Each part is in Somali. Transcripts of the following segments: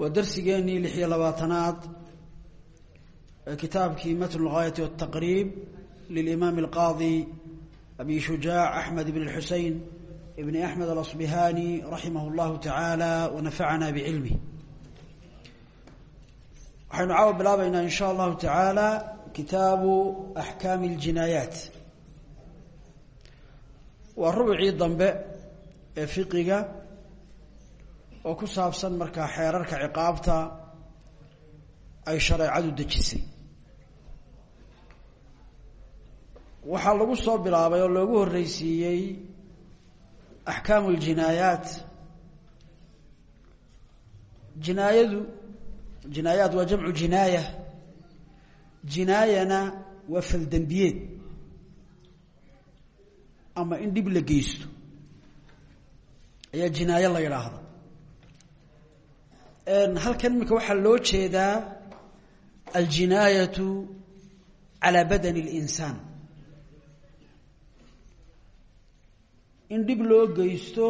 waa darsigeenii lix iyo labaatanaad ee kitaabkii matn اlgaayati wالtaqriib lilimaam اlqaadi abi shujaac axmed ibn اlxusein ibn axmed alasbihani raximah اllahu tacaala wanafacana bicilmih waxaynu caawa bilaabaynaa in sha allahu tacaala kitaabu axkaami اljinaayaat waa rubcii dambe ee fiqiga oo ku saabsan markaa xeerarka ciqaabta ay shareecadu dejisay. Waxaa lagu soo bilaabay oo loogu horreysiiyey axkaamu ljinaayaat jinaayadu jinaayaat waa jamcu jinaaya. Jinaayana waa faldembiyeed ama in dhib la geysto. Ayaa jinaayo la yidhaahda halkan imika waxaa loo jeedaa aljinaayatu calaa badani اlinsaan in dhib loo geysto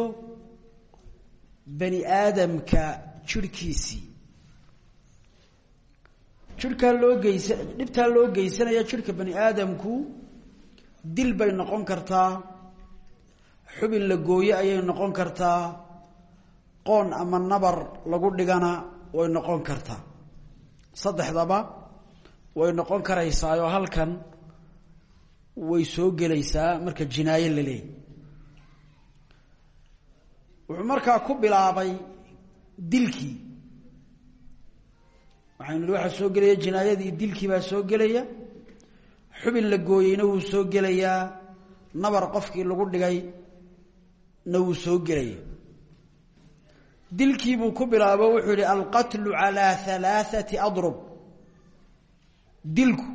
bani aadamka jirhkiisii jirhkaa loo geysa dhibtaa loo geysanaya jirhka bani aadamku dil bay noqon kartaa xubin la gooye ayay noqon kartaa qoon ama nabar lagu dhigana way noqon kartaa saddexdaba way noqon karaysaayoo halkan way soo gelaysaa marka jinaayo la leeyay wuxuu markaa ku bilaabay dilkii. Waxaynu waxaa soo gelaya jinaayadii dilkii baa soo gelaya. Xubin la gooyeyna wuu soo gelayaa. Nabar qofkii lagu dhigay na wuu soo gelaya dilkiibuu ku bilaabo wuxuu ihi alqatlu calaa halaaثati adrub. Dilku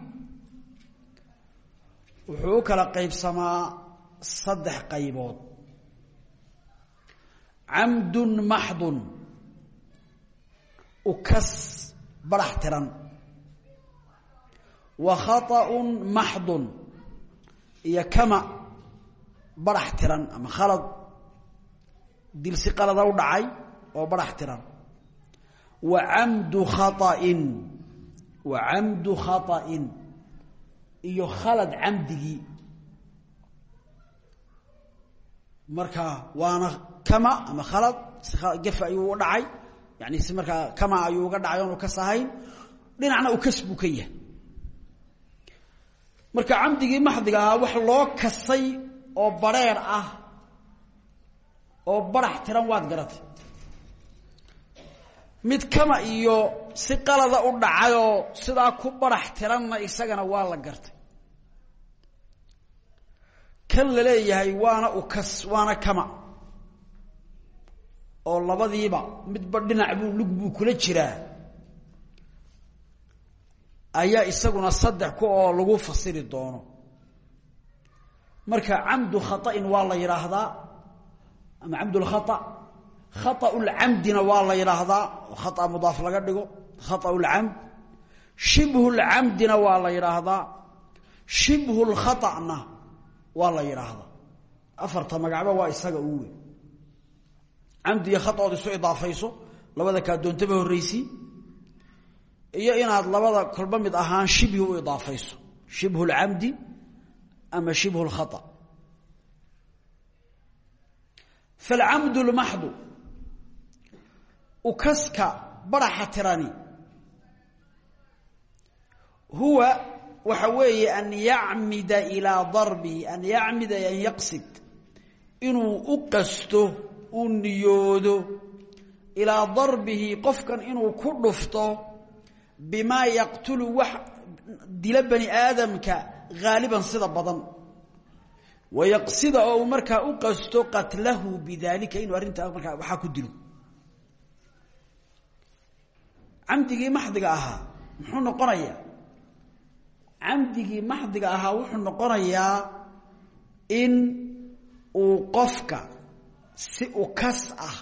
wuxuu u kala qaybsamaa saddex qaybood. Camdun maxdun ukas barax tiran. Wa khaطaun maxdun iyo kama barax tiran ama khalad. Dil si qalada u dhacay oo barax tiran. Wa camdu khaطa'in wa camdu khaطa'in iyo khalad camdigii. Marka waana kama ama khalad gef ayuu u dhacay yani si markaa kama ayuu uga dhacay oonu kas ahayn dhinacna u kas buu ka yahay. Marka camdigii maxdiga ahaa wax loo kasay oo bareer ah oo barax tiran waad garatay mid kama iyo si qalada u dhacayoo sidaa ku barax tiranna isagana waa la gartay. Kan la leeyahay waana ukas waana kama. Oo labadiiba midba dhinac buu lug buu kula jiraa. Ayaa isaguna saddex ku oo lagu fasiri doono. Marka camdu khaطa'in waa la yidhaahdaa ama camd lkhaطأ khaطأ lcamdina waa la yidhaahdaa khaطأ mudaaf laga dhigo khaطأ lcamd shibhu lcamdina waa la yidhaahdaa shibhu lkhaطأna waa la yidhaahdaa afarta magacba waa isaga ugu weyn camdi iyo khaطood isu idaafayso labada kaa doontaba horreysi iyo inaad labada kolba mid ahaan shibhi u idaafayso shibhu lcamdi ama shibhu lkhaطأ falcamdu lmaxdu ukaska baraxa tirani. Huwa waxa weeye an yacmida ilaa darbihi an yacmida an yaqsid. Inuu u qasto u niyoodo ilaa darbihi qofkan inuu ku dhufto bimaa yaqtulu wax dila bani aadamka sida badan. Wayaqsida oo uu markaa qatlahu bidalika inuu arrintaa markaa waxaa ku dilo camdigii maxdiga ahaa muxuu noqonayaa? Camdigii maxdiga ahaa wuxuu noqonayaa in uu qofka si ukas ah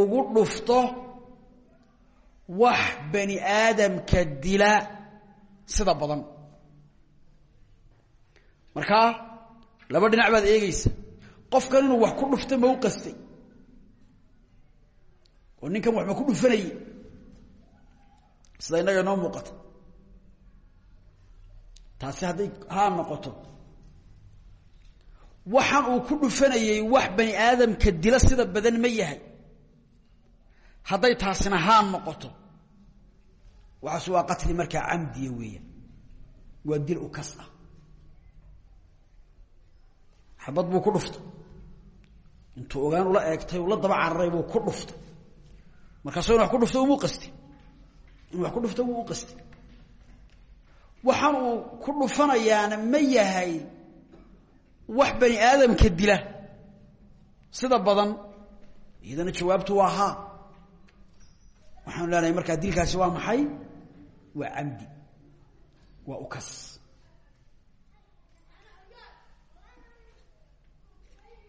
ugu dhufto wax bani aadamka dila sida badan. Markaa laba dhinac baad eegeysa qofkan inuu wax ku dhufto ma u qastay. Oo ninkan waxba ku dhufanayey sida innaga inoo muuqata taasi hadday haa noqoto. Waxaan uu ku dhufanayey wax bani aadamka dila sida badan ma yahay. Hadday taasina haa noqoto. Waxaas waa qatli markaa camdiya weeyaan. Waa dil u kas ah. Xabad buu ku dhuftay. Intuu ogaan ula eegtay ula daba cararay buu ku dhuftay. Markaasoo inu wax ku dhufto umuu qasti inuu wax ku dhufto wuu u qasti waxaan ku dhufanayaana ma yahay wax bani aadamka dila. Sida badan iyadana jawaabtu waa haa. Waxaanu leenahay markaa dilkaasi waa maxay? Waa camdi. Waa ukas.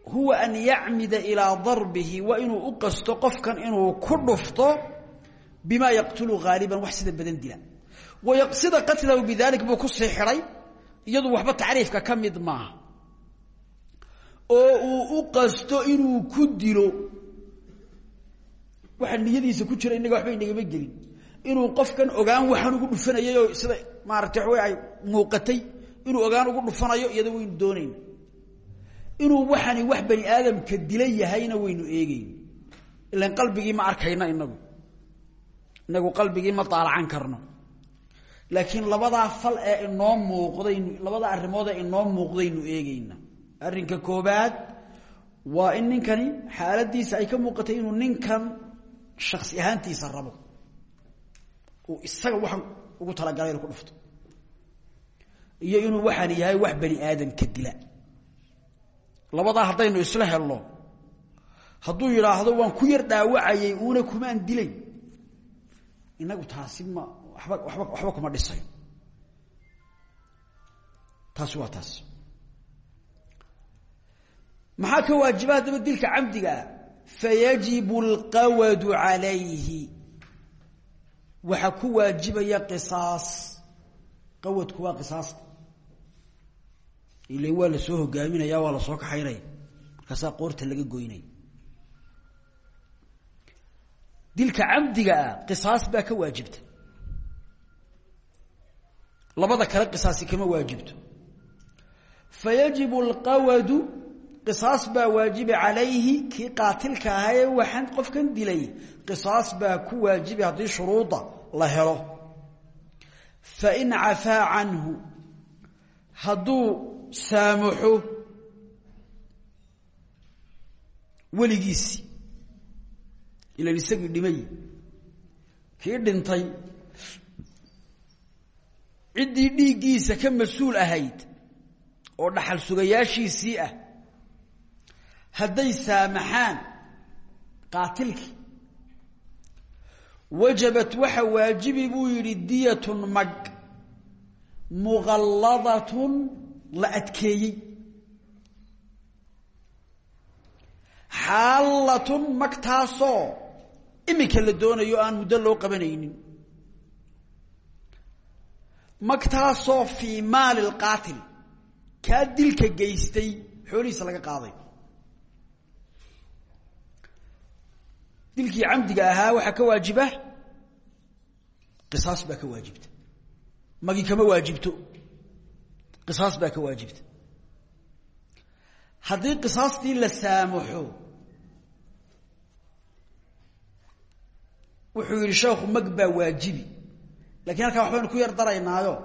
Huwa an yacmida ilaa darbihi waa inuu u qasto qofkan bima yaqtulu haaliban wax sida badan dila. Wayaqsida qatlahu bidalik buu ku sii xidhay iyadu waxba tacriifka ka mid maaha. Oo uu u niyadiisa ku jira innaga waxba inagama gelin. Inuu qofkan ogaan waxaan ugu dhufanayay sida maaragtay waxa wey ay muuqatay inuu ogaan ugu dhufanayo iyada waynu doonayna inuu waxani wax bani aadamka dila yahayna waynu eegeyn ilan qalbigii ma arkayna inagu inagu qalbigii ma daalacan karno. Laakiin labadaa fal ee inoo muuqdaynu labada arrimood ee inoo muuqdaynu eegeyna arrinka koobaad waa in ninkani xaaladiisa ay ka muuqatay inuu ninkan shaksi ahaantiisa rabo. Uu isaga waxaan ugu talagalay inu ku dhufto. Iyo inuu waxaan yahay wax bani aadamka dila. Labadaa haddaynu isla helno hadduu yidhaahdo waan ku yar dhaawacayay uuna kumaan dilayn inagu taasi ma waba waba waxba kuma dhisayo. Taasi waa taas maxaa ka waajiba haddaba dilka camdigaa fayajibu alqawadu calayhi. Waxaa ku waajibaya qisaas. Qawadku waa qisaasta ilan waa la soo hogaaminaya waa la soo kaxaynaya. Markaasaa qoorta laga goynaya dilka camdiga ah qisaas baa ka waajibta. Labada kale qisaasi kama waajibto. Fayajibu alqawadu qisaas baa waajibi calayhi kii qaatilka ahaa ee waxaan qofkan dilay qisaas baa ku waajibi haddii shuruuda la helo. Fain cafaa canhu hadduu saamaxo weligiisii ilan isagii dhimay. Kii dhintay. Ciddii dhiiggiisa ka mas'uul ahayd oo dhaxal sugayaashiisii ah. Hadday saamaxaan qaatilkii. Wajabat waxa waajibi buu yidhi diyatun mag muqalladatun la adkeeyey. Xaallatun magtaasoo iminka la doonayo aan muddo loo qabanaynin. Magtaasoo fii maali lqaatil kaa dilka geystay xoolihiisa laga qaaday. Dilkii camdiga ahaa waxaa ka waajiba? Qisaas baa ka waajibta. Magi kama waajibto. Qisaas baa ka waajibta. Haddii qisaastii la saamaxo wuxuu yidhi sheekhu mag baa waajibi. Lakiin halkaa waxbaynu ku yar daraynaayo.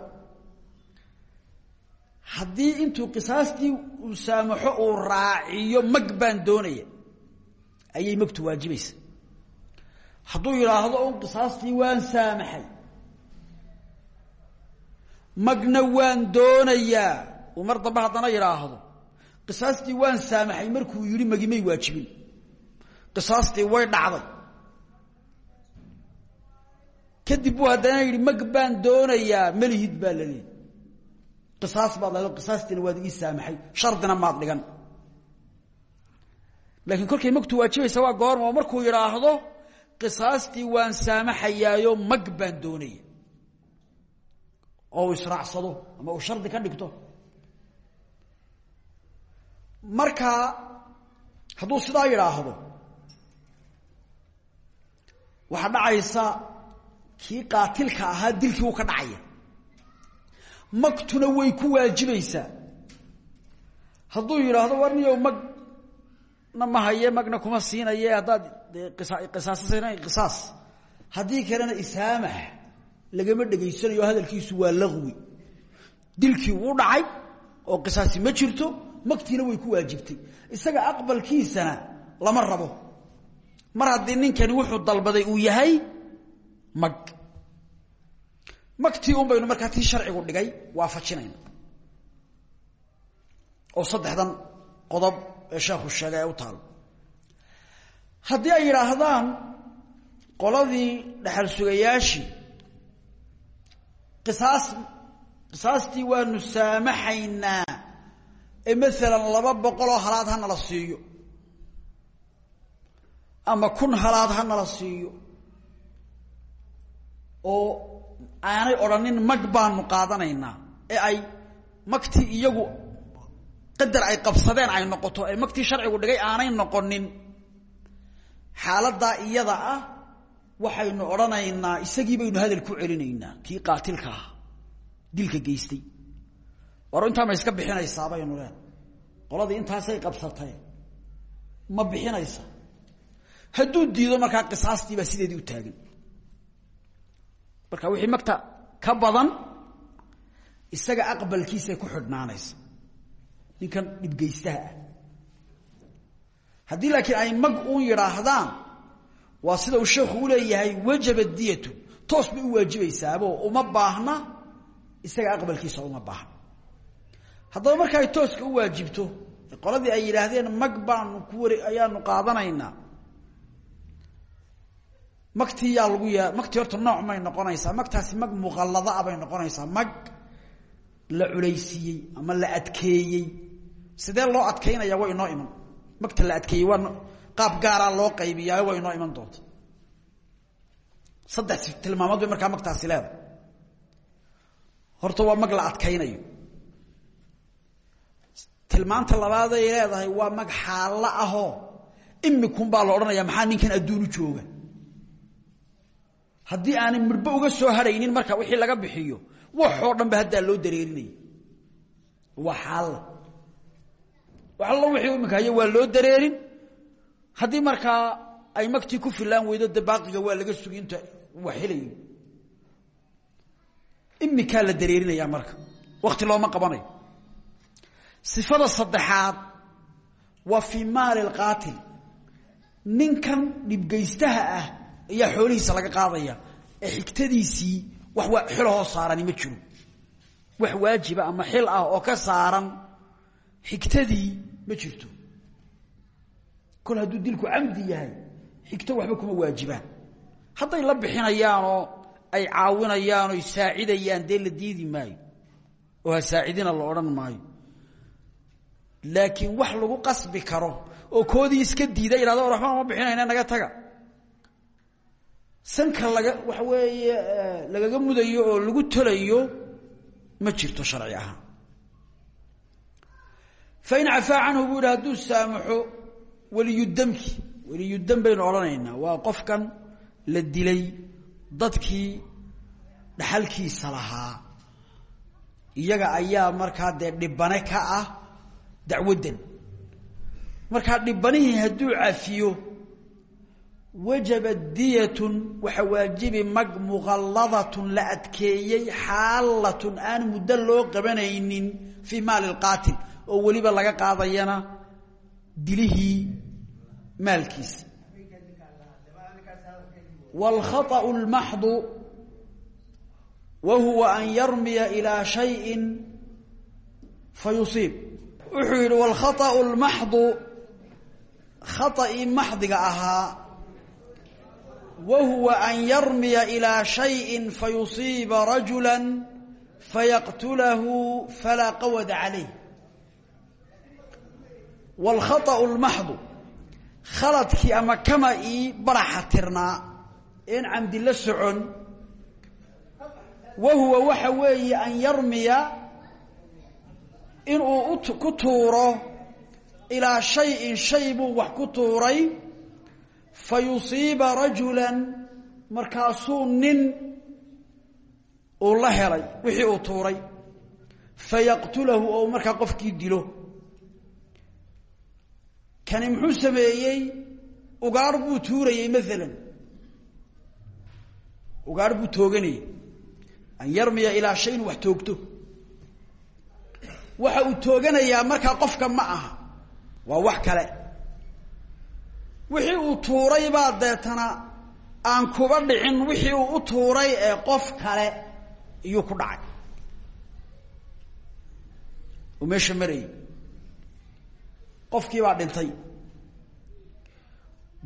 Haddii intuu qisaastii uu saamaxo uu raaciyo mag baan doonaya. Ayay magtu waajibaysa. Hadduu yidhaahdo un qisaastii waan saamaxay. Magna waan doonayaa. Uu mar dambe haddana yidhaahdo qisaastii waan saamaxay markuu yidhi magimay waajibin. Qisaastii way dhacday kadib buu haddana yidhi mag baan doonayaa. Baa la leeyay qisaas baad leedo qisaastiina waad ii saamaxay. Shardina maad dhigan. Laakiin kolkay magtu waajibaysa waa goorma. Oo markuu yidhaahdo qisaastii waan saamaxayaayo mag baan doonaya. Oo uu israacsado ama uu shardi ka dhigto. Marka hadduu sidaa yidhaahdo waxaa dhacaysa kii qaatilka ahaa dilkii wuu ka dhacaya magtuna way ku waajibaysaa. Hadduu yidhaahdo war niyow mag na haye magna kuma siinaye haddaad qisaasasana qisaas haddii kalena isaamax lagama dhegaysanayo hadalkiisu waa laqwi. Dilkii wuu dhacay oo qisaasi ma jirto magtiina way ku waajibtay. Isaga aqbalkiisana lama rabo. Mar haddii ninkani wuxuu dalbaday uu yahay mag magtii un baynu markaa tii sharcigu dhigay waafajinayna oo saddexdan qodob ee sheekhu sheegay ee u taalo haddii ay yidhaahdaan qoladii dhaxal sugayaashii qisaas qisaastii waanu saamaxaynaa ee maalan laba boqoloo halaad ha nala siiyo ama kun halaad ha nala siiyo oo aanay odhanin mag baanu qaadanaynaa ee ay magtii iyagu qadar ay qabsadeen ay noqoto ee magtii sharcigu dhigay aanay noqonin. Xaaladdaa iyada ah waxaynu odhanaynaa isagii baynu hadal ku celinaynaa kii qaatilka ah dilka geystay. War ma iska bixinaysaa baynu leen qoladii intaasay qabsatay ma bixinaysa hadduu diido markaa qisaastii baa sideedii u taagan marka wixii magta ka badan isaga aqbalkiisay ku xidhnaanaysa. Ninkan dhibgeystaha ah. Haddii laakiin ay mag uun yidhaahdaan waa sida uu sheekhu u leeyahay wajaba diyatu. Toos bay u waajibaysaabo uma baahna isaga aqbalkiisa uma baahna. Haddaba marka ay tooska u waajibto qoladii ay yidhaahdeen mag baanu ku wari ayaanu qaadanaynaa magtii yaa lagu yaa magtii horta nooc may noqonaysaa magtaasi mag muqalladaa bay noqonaysaa. Mag la culaysiiyey ama la adkeeyey. Sidee loo adkaynaya way inoo iman. Magta la adkeeyey waa qaab gaaraa loo qaybiyaa way inoo iman doonta saddex tilmaamood bay markaa magtaasi leedahay. Horta waa mag la adkaynayo tilmaanta labaaday leedahay waa mag xaallo ahoo imikun baa la odhanaya maxaa ninkan adduunu jooga haddii aanay midhbo uga soo haraynin marka wixii laga bixiyo waxoo dhan ba loo dareerinaya waa xaalla wixii imika haye waa loo dareerin. Haddii markaa ay magtii ku filaan weydo de waa laga sugi inta wax helayo imikaa la dareerinaya marka. Wakti looma qabanayo. Sifada saddexaad waa fii maali lqaatil ninkan dhibgeystaha ah ayaa xoolihiisa laga qaadaya. Ee xigtadiisii wax waa xilahoo saarani ma jiro. Wax waajiba ama xil ah oo ka saaran xigtadii ma jirto. Kol hadduu dilku camdi yahay xigto waxba kuma waajibaan hadday la bixinayaanoo ay caawinayaan oy saacidayaan dee la diidi maayo. Oo ha saacidina la odhan maayo. Laakiin wax lagu qasbi karo oo koodii iska diida yidhahdo waxba ma bixinayna naga taga sanka laga waxa weeye lagaga mudayo oo lagu tolayo ma jirto sharci ahaan fain cafaa canhu buu yidhi hadduu saamaxo weliyudamki weliyudam baynu odhanaynaa. Waa qofkan la dilay dadkii dhaxalkiisa lahaa. Iyaga ayaa markaa dee dhibane ka ah dacwaddan. Markaa dhibanihii hadduu cafiyo wajabat diyatun waxa waajibi mag muqalladatun la adkeeyey xaalatun aan muddo loo qabanaynin fii maali lqaatil oo weliba laga qaadayana dilihii maalkiisa wاlkhaطأ اlmaxdu wa huwa an yarmiya ilىa shayءi fayusiib wuxuu yidhi wاlkhaطأ اlmaxdu khaطأii maxdiga ahaa وهو أن يرمي ilaa شيء fayusiiba rajula فيقتله falaa qawada عليه. waalkhata'u lmaxdu khaladkii ama kama ii baraxa tirnaa een camdi la socon wa huwa waxa weeye an yarmiya inuu ku tuuro ilaa shayin shay buu wax ku tuuray fa yusiiba rajulan markaasuu nin uu la helay wixii uu tuuray fayaqtulahu oo markaa qofkii dilo. Kani muxuu sameeyey? Ugaar buu tuurayey maalan ugaar buu tooganayey. An yarmiya ilaa shay inuu wax toogto. Waxa uu tooganayaa markaa qofka ma aha. Waa wax kale wixii uu tuuray baa deetana aan kuba dhicin wixii uu u tuuray ee qof kale iyuu ku dhacay. Uu meesha marayay qofkii baa dhintay.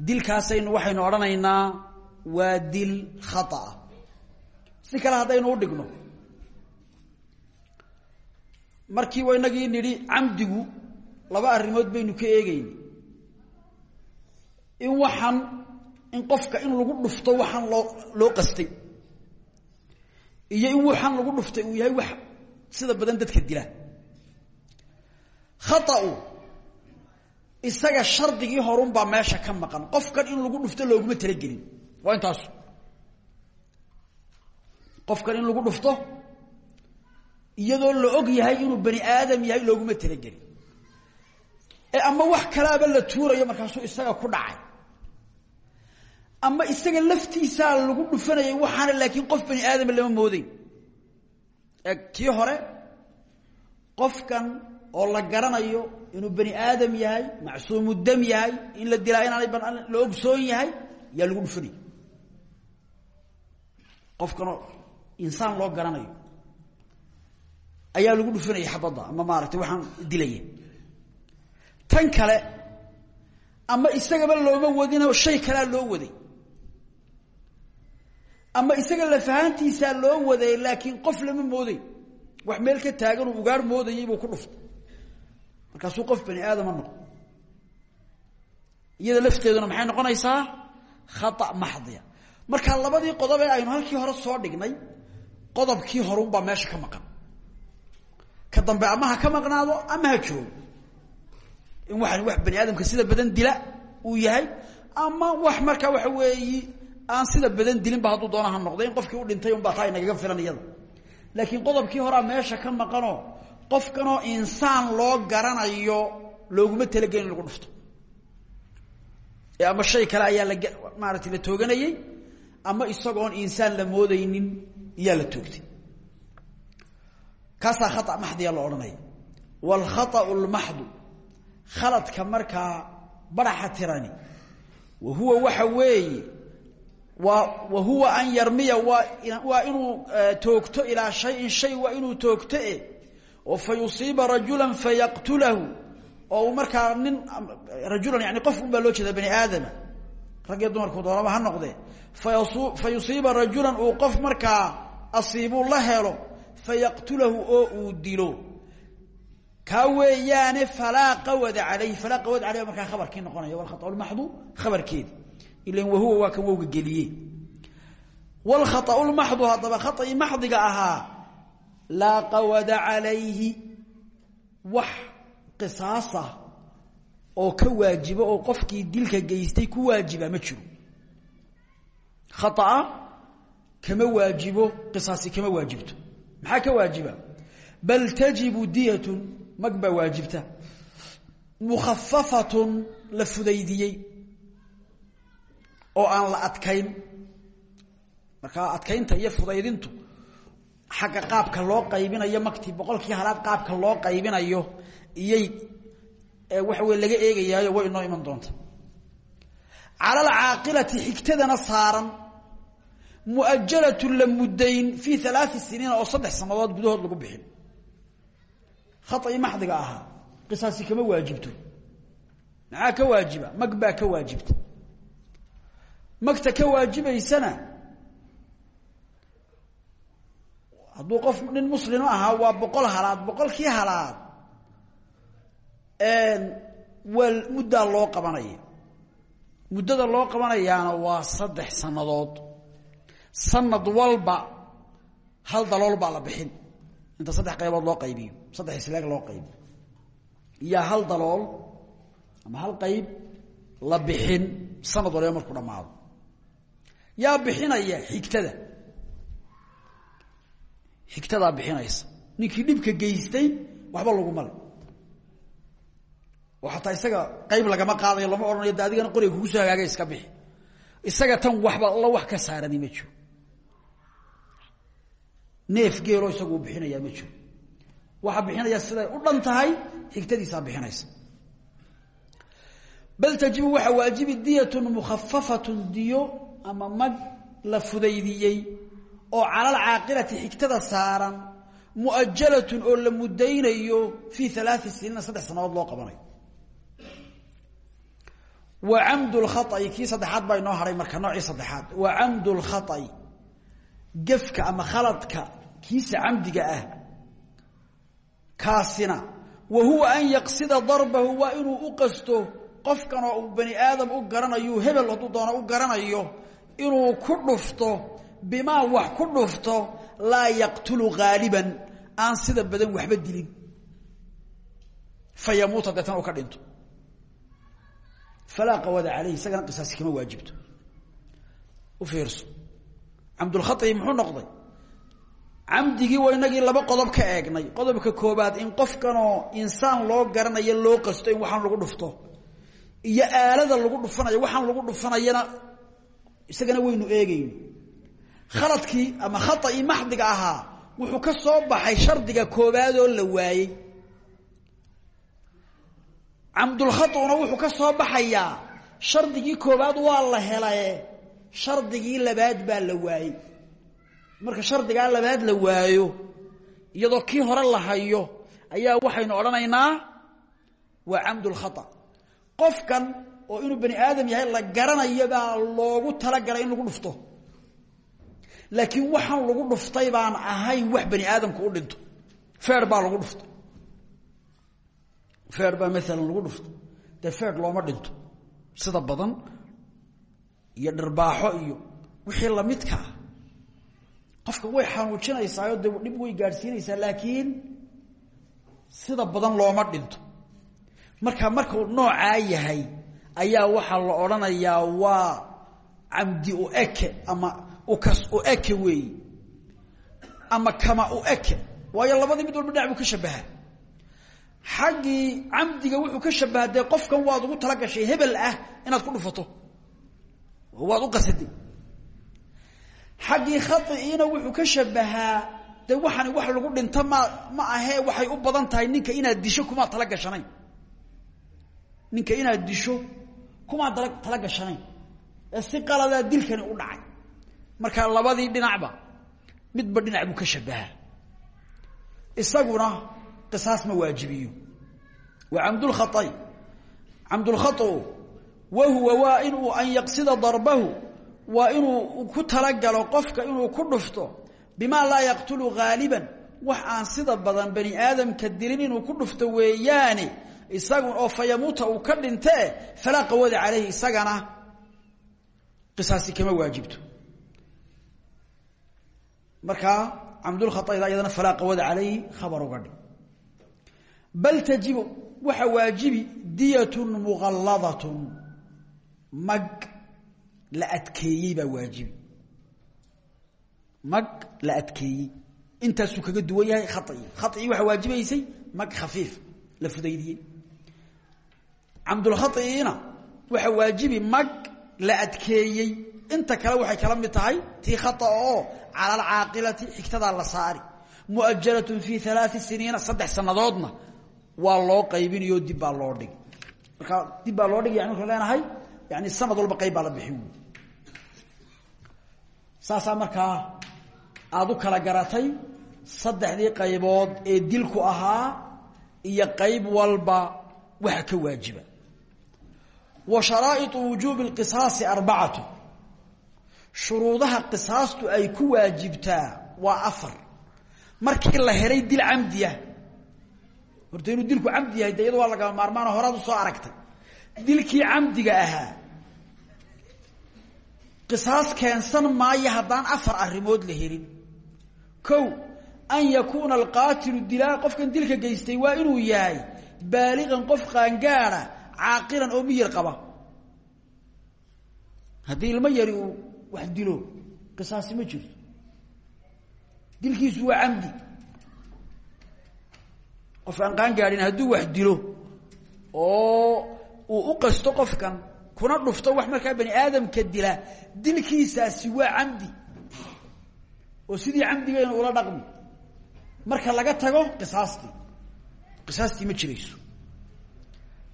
Dilkaasaynu waxaynu odhanaynaa waa dil khata'a si kale haddaynu u dhigno. Markii waynagii nidhi camdigu laba arrimood baynu ka eegayna in waxaan in qofka in lagu dhufto waxaan loo loo qastay. Iyo in waxaan lagu dhuftay uu yahay wax sida badan dadka dila. Khata'u isaga shardigii horunbaa meesha ka maqan. Qofkan in lagu dhufto looguma talagelin waa intaasu. Qofkan in lagu dhufto iyadoo la og yahay inuu bani aadam yahay looguma talagelin ee ama wax kalaaba la tuurayo markaasuu isaga ku dhacay ama isaga laftiisaa lagu dhufanayay waxaana laakiin qof bani aadama lama moodeyn kii hore qofkan oo la garanayo inuu bani aadam yahay macsuumu dam yahay in la dilaa inaanay la ogsoon yahay yaa lagu dhufanaya qofkanoo insaan loo garanayo ayaa lagu dhufanaya xabadda ama maaragtay waxaan dilaya. Tan kale ama isagaba looma wadino shay kalea loo waday ama isaga lafahaantiisaa loo waday laakiin qof lama mooday. Wax meel ka taaganuu ugaar moodayay buu ku dhuftay. Markaasuu qof bani aadama noqo iyada lafteeduna maxay noqonaysaa? Khata maxdiya marka labadii qodob ee aynu halkii hore soo dhignay qodobkii horunbaa meesha ka maqan. Ka dambe ama ka maqnaado ama ha joogo. In waxaan wax bani aadamka sida badan dila uu yahay ama wax markaa waxa weeyi aan sida badan dilinba hadduu doona ha noqdo in qofkii u dhintay unbaa taa inagaga filan laakiin qodobkii horaa meesha ka maqanoo qofkanoo insaan loo garanayo looguma talagelin in lagu dhufto. Ee ama shay kale ayaa la maaratay la tooganayey ama isagoon insaan la moodeynin iyaa la toogtay. Kaasaa khata maxdiya la odhanaya. Waalkhaطأu lmaxdu khaladka markaa baraxa tirani. Wa huwa waxa weeye wa huwa an yarmiya waa inuu toogto ilaa shayin shay waa inuu toogto e oo fa yusiiba rajula fayaqtulahu oo markaa nin rajulan yani qof un baa bani aadama rag iyo dumarku doonaba ha noqdee. Fa rajulan uu qof markaa asiibuu la helo fayaqtulahu oo uu dilo. Kaa weeyaane falaa qawada alayhi falaa qawad aleyh markaa khabarkii noqonaya walkhaطأ lmaxdu khabarkeedi ilan wahuwa waa kan wowga geliye wاlkhaطأ lmaxdu haddaba khaطii maxdiga ahaa laa qawada calayhi wax qisaasa oo ka waajiba oo qofkii dilka geystay ku waajiba ma jiro khaطأa kama waajibo qisaasi kama waajibto maxaa ka waajiba bal tajibu diyatun mag baa waajibta mukhafafatun la fudaydiyey oo aan la adkayn. Markaa adkaynta iyo fudaydintu xagga qaabka loo qaybinayo magtii boqolkii halaad qaabka loo qaybinayo iyay waxa wey laga eegayaayo way inoo iman doonta. Cala alcaaqilati xigtadana saaran muajalatu la muddayn fii alaai siniina oo saddex sanadood gudahood lagu bixin. Khaطii maxdiga ahaa qisaasi kama waajibto. Maxaa waajiba? Mag ka waajibta magta ka waajibaysana hadduu qof nin muslima ahaa waa boqol halaad boqolkii halaad waa muddaa loo qabanaya. Muddada loo qabanayaana waa saddex sannadood. Sanad walba hal dalool baa la bixin. Inta saddex qaybood loo qaybiyo saddex isleeg loo qaybiyo. Iyo hal dalool ama hal qayb la bixin sanad waliba markuu dhamaado yaa bixinaya xigtada. Xigtadaa bixinaysa. Ninkii dhibka geystay waxba laguma le oo xataa isaga qayb lagama qaadayo lama odhanayo de adigana kugu soo iska bixi. Isaga tan waxba la wax ka saarani ma jiro. Neef geeloo isagu bixinayaa ma jiro. Waxaa bixinaya siday u dhan tahay bixinaysa. Bal tajibu waxaa waajibi diyatun mukhafafatun ama mag la fudaydiyey oo cala alcaaqilati xigtada saaran muajalatun oo la mudaynayo fii alaai siniina saddex sanadood loo qabanayo wa camdu lkhaai kii saddexaad baa inoo haray marka noocii saddexaad. Wa camdu lkhaai gefka ama khaladka kiisa camdiga ah kaasina wa huwa an yaqsida darbahu waa inuu u qasto qofkan oo uu bani aadam u garanayo hebel hadduu doono u garanayo inuu ku dhufto bimaa wax ku dhufto laa yaqtulu haaliban aan sida badan waxba dilin. Fa yamuuta uu ka dhinto. Falaa qawada caleyhi isagana qisaasi waajibto. U fiirso. Cabdulkhaطi muxuu noqday? Camdigii waa inagii laba qodob ka eegnay. Qodobka koobaad in qofkanoo insaan loo garanayo loo qasto in waxaan lagu dhufto iyo aalada lagu dhufanayo waxaan lagu dhufanayana isagana waynu eegayno khaladkii ama khaطa'ii maxdiga ahaa wuxuu ka soo baxay shardiga koobaadoo la waayey camdulkhaطuna wuxuu ka soo baxayaa shardigii koobaad waa la helaye shardigii labaad baa la waayey marka shardigaa labaad la waayo iyadoo kii hore la hayo ayaa waxaynu odhanaynaa waa camdulkhaطa qofkan oo inuu bani aadam yahay la garanayo baa loogu talagalay in lagu dhufto. Laakiin waxaan lagu dhuftay baan ahayn wax bani aadamku u dhinto. Feer baa lagu dhuftay feer baa maalan lagu dhuftay dee feer looma dhinto. Sida badan iyo dhirbaaxo iyo wixii lamidka ah. Qofka way xanuujinaysaayo de dhib way gaadhsiinaysaa laakiin sida badan looma dhinto. Marka markuu noocaa yahay ayaa waxaa la odhanayaa waa camdi u eke ama ukas u eke weeyi ama kama u eke. Waayo labadii mid walba dhinac buu ka shabahaa xaggii camdiga wuxuu ka shabaha qofkan waad ugu tala gashay hebel ah inaad ku dhufato. Waad u qasaday xaggii khaiina wuxuu ka shabahaa de waxani wax lagu dhinto ma ma ahee waxay u badan tahay ninka inaad disho kumaa tala gashanayn ninka inaad disho kumaa tala gashanayn ee si qaladaa dilkani u dhacay. Marka labadii dhinacba midba dhinac buu ka shabahaa isaguna qisaas ma waajibiyo. Wa camdulkhaai camdulkhau wa huwa waa inuu an yaqsida darbahu waa inuu ku talagalo qofka inuu ku dhufto bimaa laa yaqtulu haaliban wax aan sida badan bani aadamka dilin inuu ku dhufto weeyaane isagun oo fayamuuta uu ka dhintee falaa qawada caleyhi isagana qisaasi kama waajibto. Markaa camdulkhaida iyadana falaa qawada caleyhi khabar uga dhig. Bal tajibu waxa waajibi diyatun muqalladatun mag la adkeeyey baa waajibi. Mag la adkeeyey. Intaasuu kaga duwan yahay khaii khaii waxaa waajibaysay mag khafiif la fudaydiyey camdulkhaiina waxaa waajibi mag la adkeeyey. Inta kale waxay kala mid tahay tii khaa oo cala alcaaqilati xigtadaa la saari. Muajalatun fii alaai siniina saddex sannadoodna waa loo qaybinayo dib baa loo dhigi markaa dib baa loo dhigi yani markanu leenahay yani sanad walba qayb baa la bixin wy saasaa markaa aada u kala garatay saddexdii qaybood ee dilku ahaa iyo qayb walba waxa ka waajiba wa sharaa'iطu wujuubi اlqisaasi arbacatu shuruudaha qisaastu ay ku waajibtaa waa afar. Markii la helay dil camdiya horta inuu dilku camdi yahay de iyado waa lagama maarmaano horaad u soo aragtay. Dilkii camdiga ahaa. Qisaas keensan maayo haddaan afar arrimood la helin. Kow an yakuuna alqaatilu dilaa qofkan dilka geystay waa inuu yahay baaliqan qof qaangaada caaqilan oo miyir qaba. Haddii ilmo yari uu wax dilo qisaasi ma jirto dilkiisu waa camdi. Qof aan qaangaadhin hadduu wax dilo oo uu u qasto qofkan kuna dhufto wax markaa bani aadamka dila dilkiisaasi waa camdi. Oo sidii camdigayna ula dhaqmi. Marka laga tago qisaastii qisaastii ma jirayso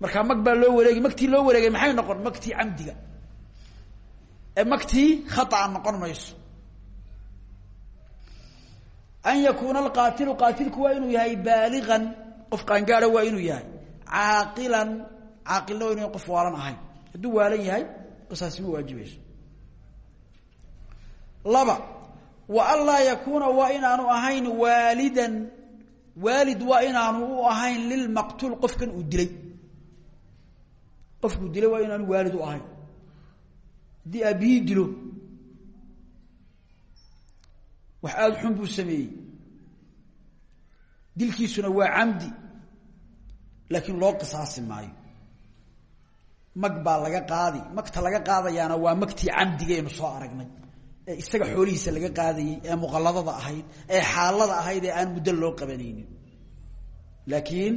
markaa mag baa loo wareegi magtii loo wareegay maxay noqon? Magtii camdiga. Ee magtii khaطa noqon mayso. An yakuuna alqaatilu qaatilku waa inuu yahay baaligan qof qaangaada waa inuu yahay. Caaqilan caaqilna waa qof waalan ahayn hadduu waalan yahay qisaasi ma waajibayso laba wa an laa yakuuna waa inaanu ahayn waalidan. Waalid waa inaanu u ahayn lilmaqtuul qofkan uu dilay qofkuu dilay waa inaanu waalid u ahayn haddii aabihii dilo wax aada xun buu sameeyey. Dilkiisuna waa camdi laakiin loo qisaasi maayo. Mag baa laga qaadi magta laga qaadayaana waa magtii camdigaynu soo aragnay. Ee isaga xoolihiisa laga qaadayey ee muqalladada ahayd ee xaalada ahayd ee aan muddo loo qabanaynin. Laakiin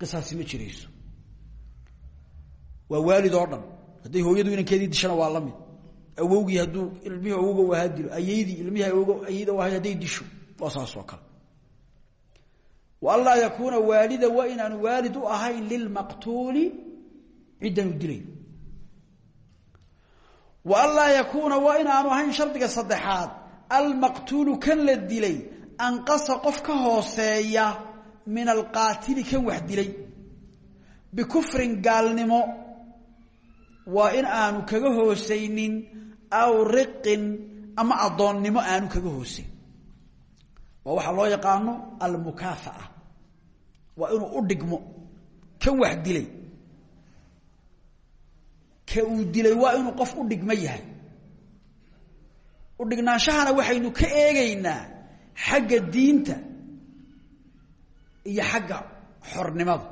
qisaasi ma jirayso waa waalid oo dhan. Hadday hooyadu inankeedii dishana waa la mid. Awowgii hadduu ilmihii awowga ahaa dilo ayaydii ilmihii awowga ayada ahayd hadday disho waa saas oo kale. Wa an laa yakuuna waalida waa inaanu waalid u ahayn lilmaqtuuli ciddanu dilayo wa an laa yakuuna waa inaanu ahayn shardiga saddexaad almaqtuulu kan la dilay anqasa qof ka hooseeya min alqaatili kan wax dilay. Bikufrin gaalnimo waa in aanu kaga hoosaynin aw riqin ama addoonnimo aanu kaga hoosayn. Waa waxaa loo yaqaano almukaafaa. Waa inuu u dhigmo kan wax dilay. Ka uu dilay waa inuu qof u dhigmo yahay. Udhignaanshahana waxaynu ka eegaynaa xagga diinta iyo xagga xornimada.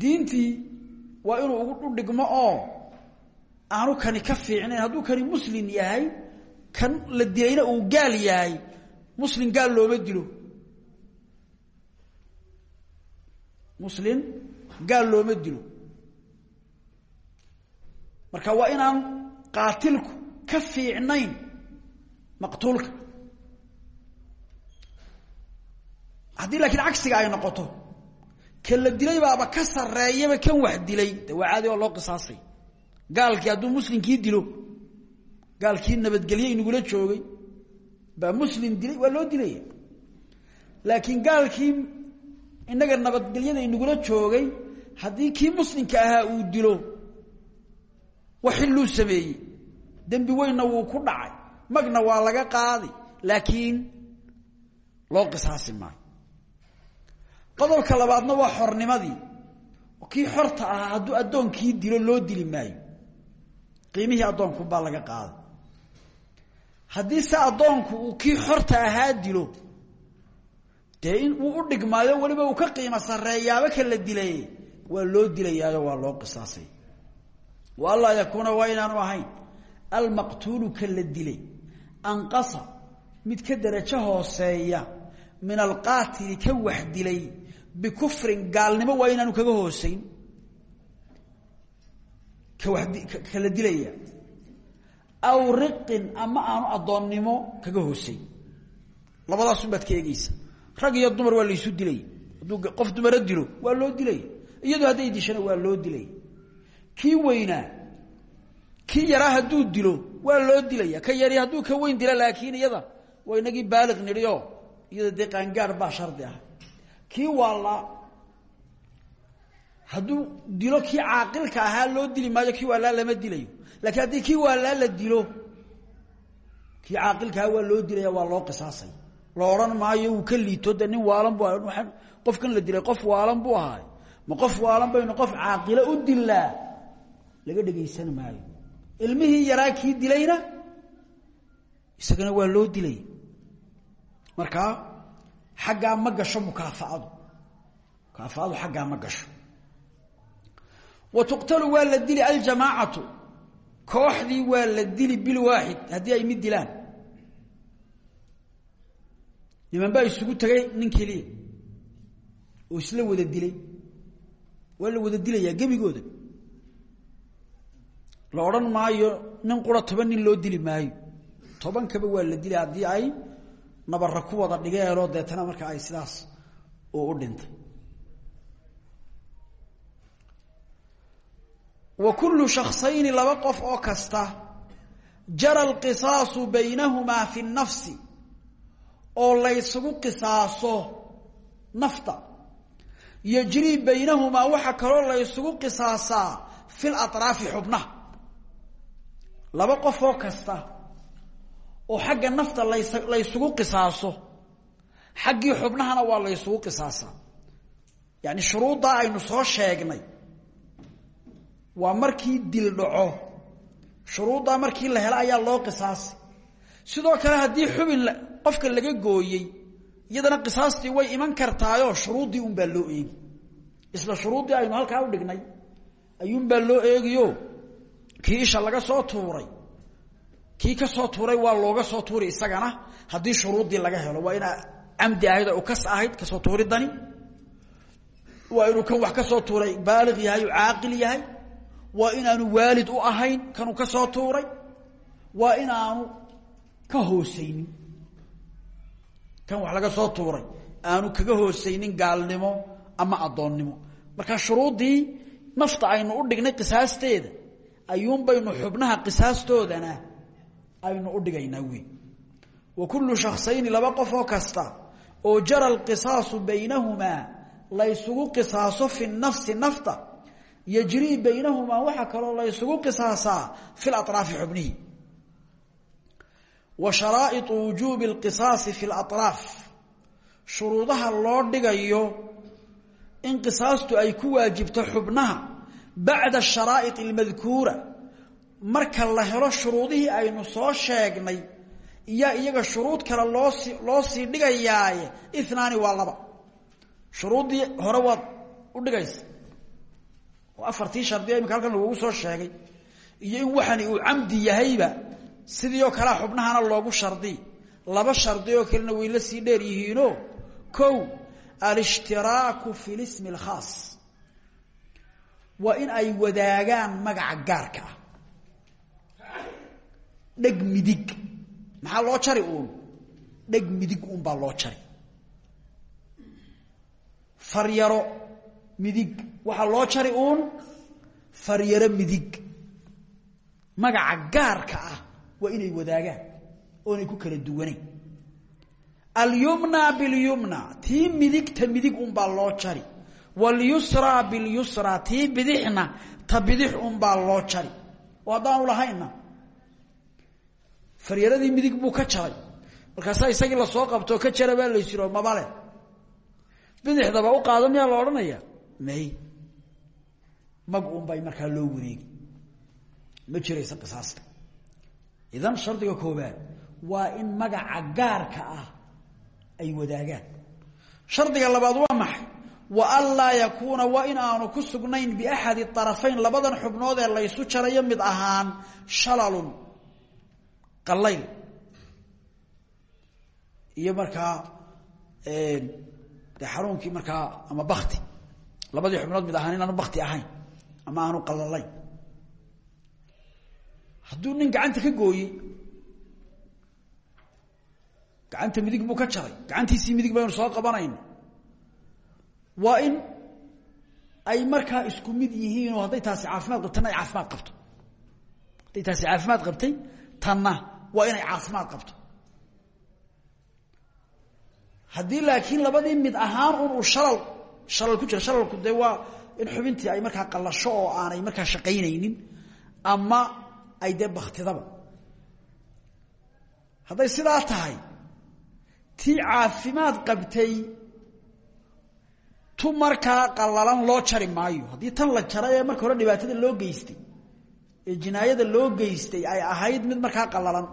Diintii waa inuu ugu dhigmo oo aanu kani ka fiicnayn. Hadduu kani muslim yahay kan la dilayna uu gaal yahay. Muslim gaal looma dilo. Muslim gaal looma dilo. Marka waa inaan qaatilku ka fiicnayn maqtuulka. Haddii laakiin cagsiga ay noqoto kan la dilay baaba ka sareeyaba kan wax dilay? De waa caadi oo loo qisaasay. Gaalkii hadduu muslimkii dilo gaalkii nabadgelye inagula joogay baa muslim dilay waa loo laakiin gaalkii inaga nabadgelyada inagula joogay haddii kii muslimka ahaa uu dilo wax xilluu sameeyey. Dembi weynna wuu ku dhacay magna waa laga qaadi laakiin loo qisaasi qodobka labaadna waa xornimadii. Kii xorta ahaa hadduu addoonkii dilo loo dili maayo. Qiimihii addoonku baa laga qaaday. Haddii se addoonku uu kii xorta ahaa dilo dee in uu u dhigmaayo weliba uu ka qiimo sarreeyaaba ka la dilay waa loo dilayaayo waa loo qisaasay. Wa anlaa yakuuna waa inaanu ahayn almaqtuulu ka la dilay. Anqasa mid ka darajo hooseeya min alqaatili ka wax dilay bikufrin gaalnimo waa inaanu kaga hoosayn kala dilaya. Aw riqin ama aanu addoonnimo kaga hoosayn labadaasun baad ka eegeysa rag iyo dumar waa laysu dilaya hadduu qof dumaro dilo waa loo dilaya iyadoo hadday dishana waa loo dilaya kii weynaa kii yaraa hadduu dilo waa loo dilaya. Ka yari hadduu ka weyn dila laakiin iyada waa inagii nidhio iyada dee qaangaar baa shardi ah kii waallaa hadduu dilo kii caaqilka ahaa loo dili maayo kii waalaa lama dilayo. Laakiin haddii kii waalaa la dilo kii caaqilkaha waa loo dilaya waa loo qisaasay. La maayo uu ka liito de nin waalan bu qofkan la dilay qof waalan buu ahaay ma qof waalan baynu qof caaqilo u dilaa laga dhegaysan maayo. Ilmihii yaraa kii dilayna isagana waa loo dilay. Markaa xaggaa ma gasho mukaafaadu. Mukaafaadu xaggaa ma gasho. Wa tuqtalu waa la dili aljamaacatu. Kooxdii waa la dili bilwaaxid haddii ay mid dilaan. Niman baa isugu tegay nin keliya oo isla wada dilay. Waa la wada dilayaa gebigooda. La odhan maayo nin qura toban nin loo dili maayo. Tobankaba waa la ay nabara ku wada dhigeenoo deetana marka ay sidaas oo u dhintay. Wa kullu shaksayni laba qof oo kasta jara alqisaasu baynahumaa fi nafsi oo laysugu qisaaso nafta. Yajrii baynahumaa waxaa kaloo laysugu qisaasaa fi latraafi xubnaha. Laba qof oo kasta oo xagga nafta lays laysugu qisaaso. Xaggii xubnahana waa laysugu qisaasaa yacni shuruuddaa aynu soo sheegnay. Waa markii dil dhaco. Shuruuddaa markii la helo ayaa loo qisaasay. Sidoo kale haddii xubin qofka laga gooyey iyadana qisaastii way iman kartaayoo shuruuddii unbaa loo eegi. Isla shuruuddii aynu halkaa u dhignay ayuunbaa loo eegiyo kii isha laga soo tuuray kii ka soo tuuray waa looga soo tuuri isagana. Haddii shuruuddii laga helo waa inaa camdi ahayd oo kas ahayd ka soo tuuridani waa inuu kan wax ka soo tuuray baaliq yahay oo caaqil yahay. Waa inaanu waalid u ahayn kanuu ka soo tuuray. Waa inaanu ka hoosaynin. Kan wax laga soo tuuray aanu kaga hoosaynin gaalnimo ama addoonnimo. Marka shuruuddii nafta aynu u dhignay qisaasteeda ayuun baynu xubnaha qisaastoodana aynu u dhigaynaa wey wa kullu shaksayni laba qof oo kasta oo jara alqisaasu baynahumaa laysugu qisaaso fi nafsi nafta yajrii baynahumaa waxaa kaloo laysugu qisaasaa fi laraafi xubnihi. Wa sharaa'iu wujuubi alqisaasi fi laraaf shuruudaha loo dhigayo in qisaastu ay ku waajibto xubnaha bacda asharaa'id almadkuura marka la helo shuruudihii aynu soo sheegnay iyo iyaga shuruud kale loosi loo sii dhigayaaye inaani waa laba. Shuruuddii hore waad u dhigaysa. Oo afartii shardiya imika halkan lagugu soo sheegay. Iyo in waxani uu camdi yahayba sidii oo kalea xubnahana loogu shardi. Laba shardi oo kalena way la sii dheer yihiinoo kow alishtiraaku fi lismi alkhaas. Waa in ay wadaagaan magaca gaarka ah dheg midig. Maxaa loo jari uun? Dheg midig uun baa loo jari. Faryaro midig. Waxaa loo jari uun? Faryaro midig. Magaca gaarka ah waa inay wadaagaan oonay ku kala duwanayn alyumna bilyumna. Tii midigta midig unbaa loo jari. Walyusraa bilyusraa tii bidixna ta bidix unbaa loo jari. Oo haddaanu lahaynna faryaradii midig buu ka jaray. Markaasaa isagii la soo qabtoo ka jara baa laysiro mabale bidixdaba u qaado miyaa la odhanaya may. Mag unbay markaa loo wareegi. Ma jiraysa qisaasta idan shardiga koobaad waa in magaca gaarka ah ay wadaagaan. Shardiga labaad waa maxay? Wa an laa yakuuna waa in aanu ku sugnayn biaxadi arafayn labadan xubnood ee laysu jarayo mid ahaan shalalun qalayl iyo markaa de xanuunkii markaa ama bakti labadii xubnood mid ahaan inaanu bakti ahayn ama aanu qalalayn. Hadduu nin gacanta ka gooyey gacanta midig buu ka jaray. Gacantiisii midig baynu soo qabanayna waa in ay markaa isku mid yihiinoo hadday taasi caafimaad qabtana caafimaad qabto. Hadday taasi caafimaad qabtay tanna waa inay caafimaad qabto. Haddii laakiin labadii mid ahaan un uu shalal shalal ku jira shalalku dee waa in xubintii ay markaa qallasho oo aanay markaa shaqaynaynin ama ay dee baktidaba hadday sidaa tahay tii caafimaad qabtay tu markaa qallalan loo jari maayo. Haddii tan la jaray ee marka hore dhibaatada loo geystay ee jinaayada loo geystay ay ahayd mid markaa qallalan.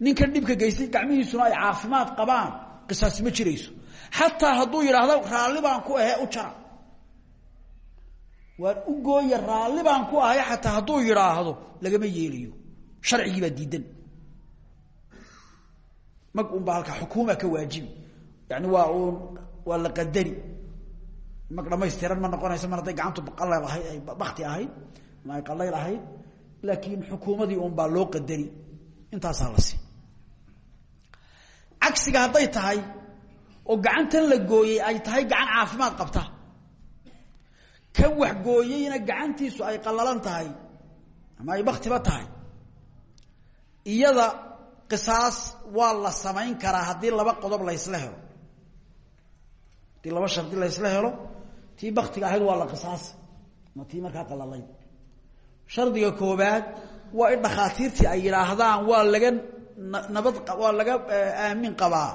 Ninkan dhibka geystay gacmihiisuna ay caafimaad qabaan qisaas ma jirayso. Xataa hadduu yidhaahdo raalli baan ku ahe u jara. Waan u gooya raalli baan ku ahay xataa hadduu yidhaahdo lagama yeelayo sharcigii baa diidan mag un baa halkaa xukuuma ka waajibi yani waa uun waa qadari. Mag ma noqonayso mar hadday gacantu qalal ahayd ay bakti ahayd ay qalayl ahayd laakiin xukuumadii un baa loo qadari. Intaasaa la sii cagsiga hadday tahay oo gacantan la gooyey ay tahay gacan caafimaad qabta. Kan wax gooyeyna gacantiisu ay qallalan tahay ama ay baktiba tahay. Iyada qisaas waa la samayn karaa haddii laba qodob laysla helo. Haddii laba shardi laysla helo tii baktiga ahayd waa la qisaas ma tii markaa qalalayn shardiga koobaad waa in dhakhaatiirtii ay yidhaahdaan waa laga nabad waa laga aamin qabaa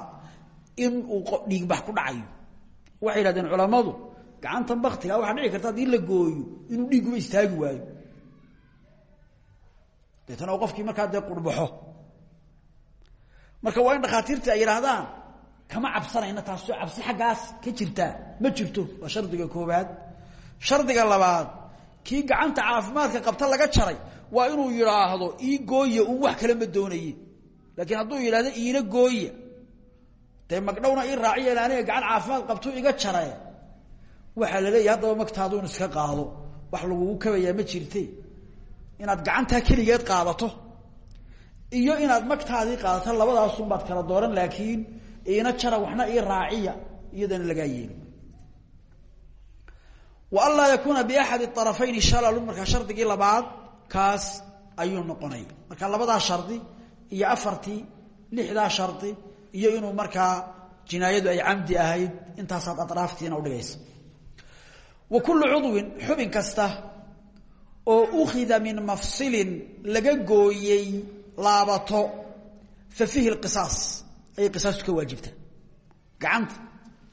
in uu dhiigbax ku dhacayo. Waxay yidhahdeen culammadu gacantan baktiga waxaa dhici karta haddii la gooyo inuu dhiiguba istaagi waayo. Deetana qofkii markaa dee qurbaxo. Marka waa in dhakhaatiirtii ay yidhaahdaan kama cabsanayna taasoo cabsi xaggaas ka jirtaa ma jirto waa shardiga koobaad. Shardiga labaad kii gacanta caafimaadka qabta laga jaray waa inuu yidhaahdo ii gooya un wax kale ma doonaye laakiin hadduu yidhahdo iina gooya dee magdhowna ii raaciya aniga gacan caafimaad qabtuu iga jare waxaa la leeyahy haddaba magtaadu in iska qaado. Wax lagugu kabayaa ma jirte. Inaad gacantaa keligeed qaadato. Iyo inaad magtaadii qaadato labadaasun baad kala dooran laakiin iina jara waxna ii raaciya iyadana lagaa yeeli wa an laa yakuuna biaxadi arafayni shalalun markaa shardigii labaad kaas ayuu noqonaya marka labadaa shardi iyo afartii lixdaa shardi iyo inuu markaa jinaayadu ay camdi ahayd intaasaad atraaftiina udhigaysa wa kullu cudwin xubin kasta oo ukhida min mafsilin laga gooyey laabato fa fiihi lqisaas ayay qisaastu ka waajibtaa gacanta.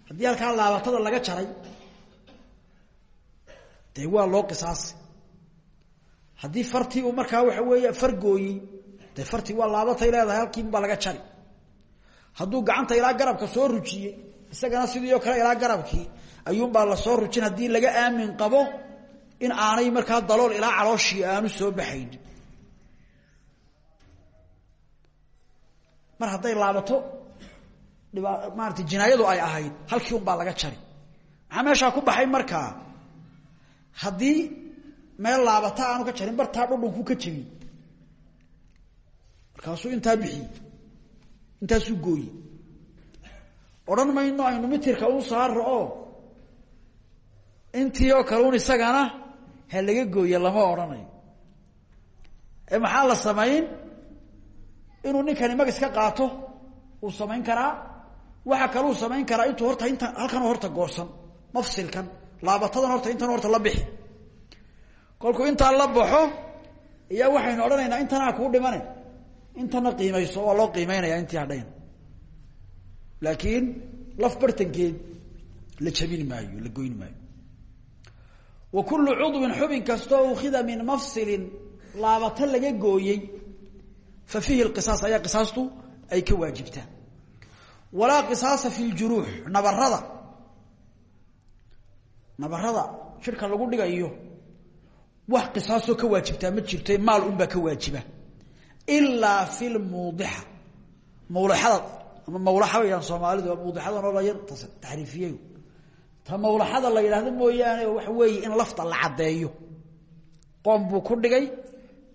Haddii halkaa laabatada laga jaray dee waa loo qisaasi haddii fartii uu markaa waxa weeye far gooyey dee fartii waa laabatay leedahay halkiin baa laga jari hadduu gacanta ilaa garabka soo rujiyey isagana sidii oo kale ilaa garabkii ayuunbaa la soo rujin. Haddii laga aamin qabo in aanay markaa dalool ilaa calooshii aanu soo baxayn. Mar hadday laabato maarata jinaayadu ay ahayd halkii un baa laga jari maxaa meeshaa ku baxay markaa haddii meel laabata aanu ka jarin bartaa dhudhunku ka jebin markaasuu intaa bixiyey intaasuu gooye odhan mayno aynu mitirka u saaro oo intii oo isagana ha laga lama odhanayo. Ee maxaa la samayn? Inuu ninkani mag iska qaato uu samayn karaa. Waxa kaluu samayn karaa intuu horta inta halkan horta goorsan mafsilkan laabatadan horta intan horta la bixi. Kolkuu intaa la baxo iyaa waxaynu odhanaynaa intanaa kuu dhimane. Intana qiimayso waa loo qiimeynaya intii hadhayn laakiin laf bartankeed la jabin maayo la goyn maayo. Wa kullu cudwin xubin kastoo ukhida min mafsilin laabato laga gooyey fa fiihi lqisaas ayaa qisaastu ay ka waajibtaa walaa qisaasa fi nabarada shirka lagu dhigayo. Wax qisaasoo ka waajibtaa ma jirto maal unbaa ka waajiba. Ilaa fi lmuudixa mawlaxada ama mawlaxa bayaan soomaalidu mawdixadan oo la yar taxriifiyey ta mawlaxada la yidhahdo mooyaane waxa weeye in lafta la caddeeyo. Qoom buu ku dhigay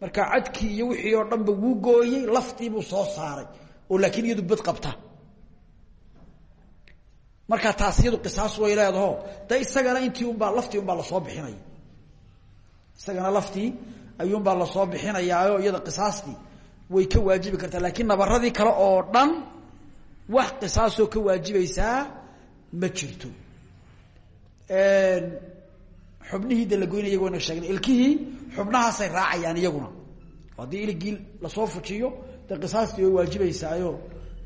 markaa cadkii iyo wixii oo dhanba wuu gooyey laftiibuu soo saaray. Oo laakiin iyadu bad qabta markaa taas iyadu qisaas way leedaho de isagana intii unbaa laftii unbaa la soo bixinaya isagana laftii ayuunbaa la soo bixinayaayo iyada qisaastii way ka waajibi kartaa. Laakiin nabaradii kale oo dhan wax qisaasoo ka waajibaysaa ma jirto. Xubnihii de la goynaya wayna sheegnay. Ilkihii xubnahaasay raacayaan iyaguna. Haddii iligii la soo fujiyo dee qisaastii way waajibaysaayo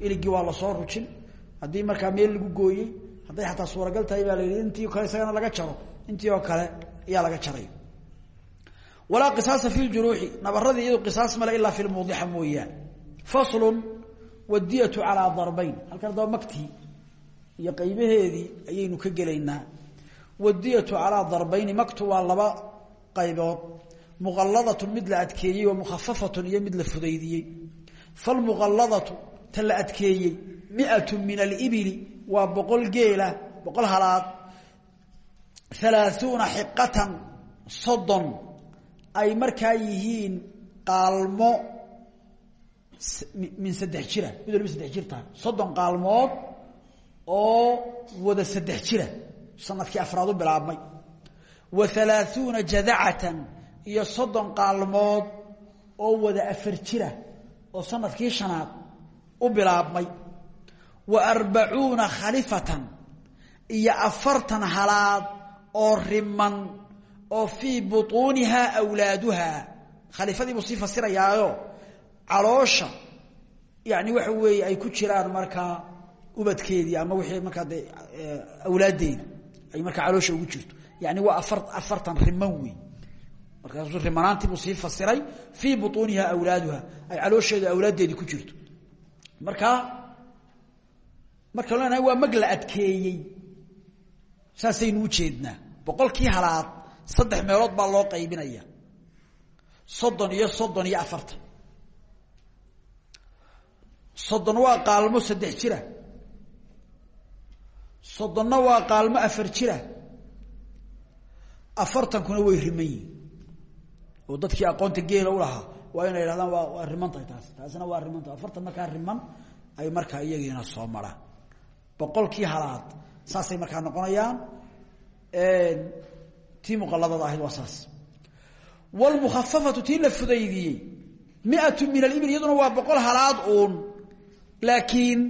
iligii waa la soo rujin haddii markaa meel lagu gooyey hadday xataa suuragal tahay baa la yidhi intii kale isagana laga jaro intii oo kale ayaa laga jaray. Walaa qisaasa fi ljuruuxi nabaradii iyadu qisaas male ilaa fi lmuudixa mooyaan faslun wadiyatu calaa darbayn. Halkan adaba magtii iyo qaybaheedii ayaynu ka gelaynaa. Wadiyatu calaa darbayni maktu waa laba qaybood. Muqaladatu mid la adkeeyey wa mukhafafatun iyo mid la miatu min alibili waa boqol geela boqol halaad halaaثuuna xiqatan soddon. Ay markaa yihiin qaalmo min saddex jira. Mid waliba saddex jir tahay soddon qaalmood oo wada saddex jira. Sanadkii afraad u bilaabmay. Wa halaaثuuna jadacatan iyo soddon qaalmood oo wada afar jira. Oo sannadkii shanaad u bilaabmay wa arbacuuna khalifatan iyo afartan halaad oo riman oo fii butuunihaa awlaaduha. Khalifadii buu sii fasirayaayo caloosha yani waxa weeye ay ku jiraan markaa ubadkeedii ama wixii markaa de awlaaddeedi ay markaa caloosha ugu jirto. Yani waa afar afartan riman wey markaasuu rimanaantii buu sii fasiray fii butuuniha awlaaduha ay caloosheedu awlaaddeedii ku jirto. Marka marka leenahay waa mag la adkeeyey. Saasaynu u boqolkii halaad saddex meelood baa loo qaybinaya soddon iyo soddon iyo afartan. Soddon waa qaalmo saddex jira. Soddonna waa qaalmo afar jira. Afartankuna way riman yihiin oo dadkii aqoonta geela ulahaa waa inay idhahdaan waa waa riman tahay taas. Taasina waa riman tahay. Afartan markaa riman ay markaa iyagiina soo maraan boqolkii halaad. Saasay markaa noqonayaan. Tii muqaladada ahayd waa saas. Wlmukhafafatu tii la fudaydiyey miatu min alibil iyaduna waa boqol halaad uun. Laakiin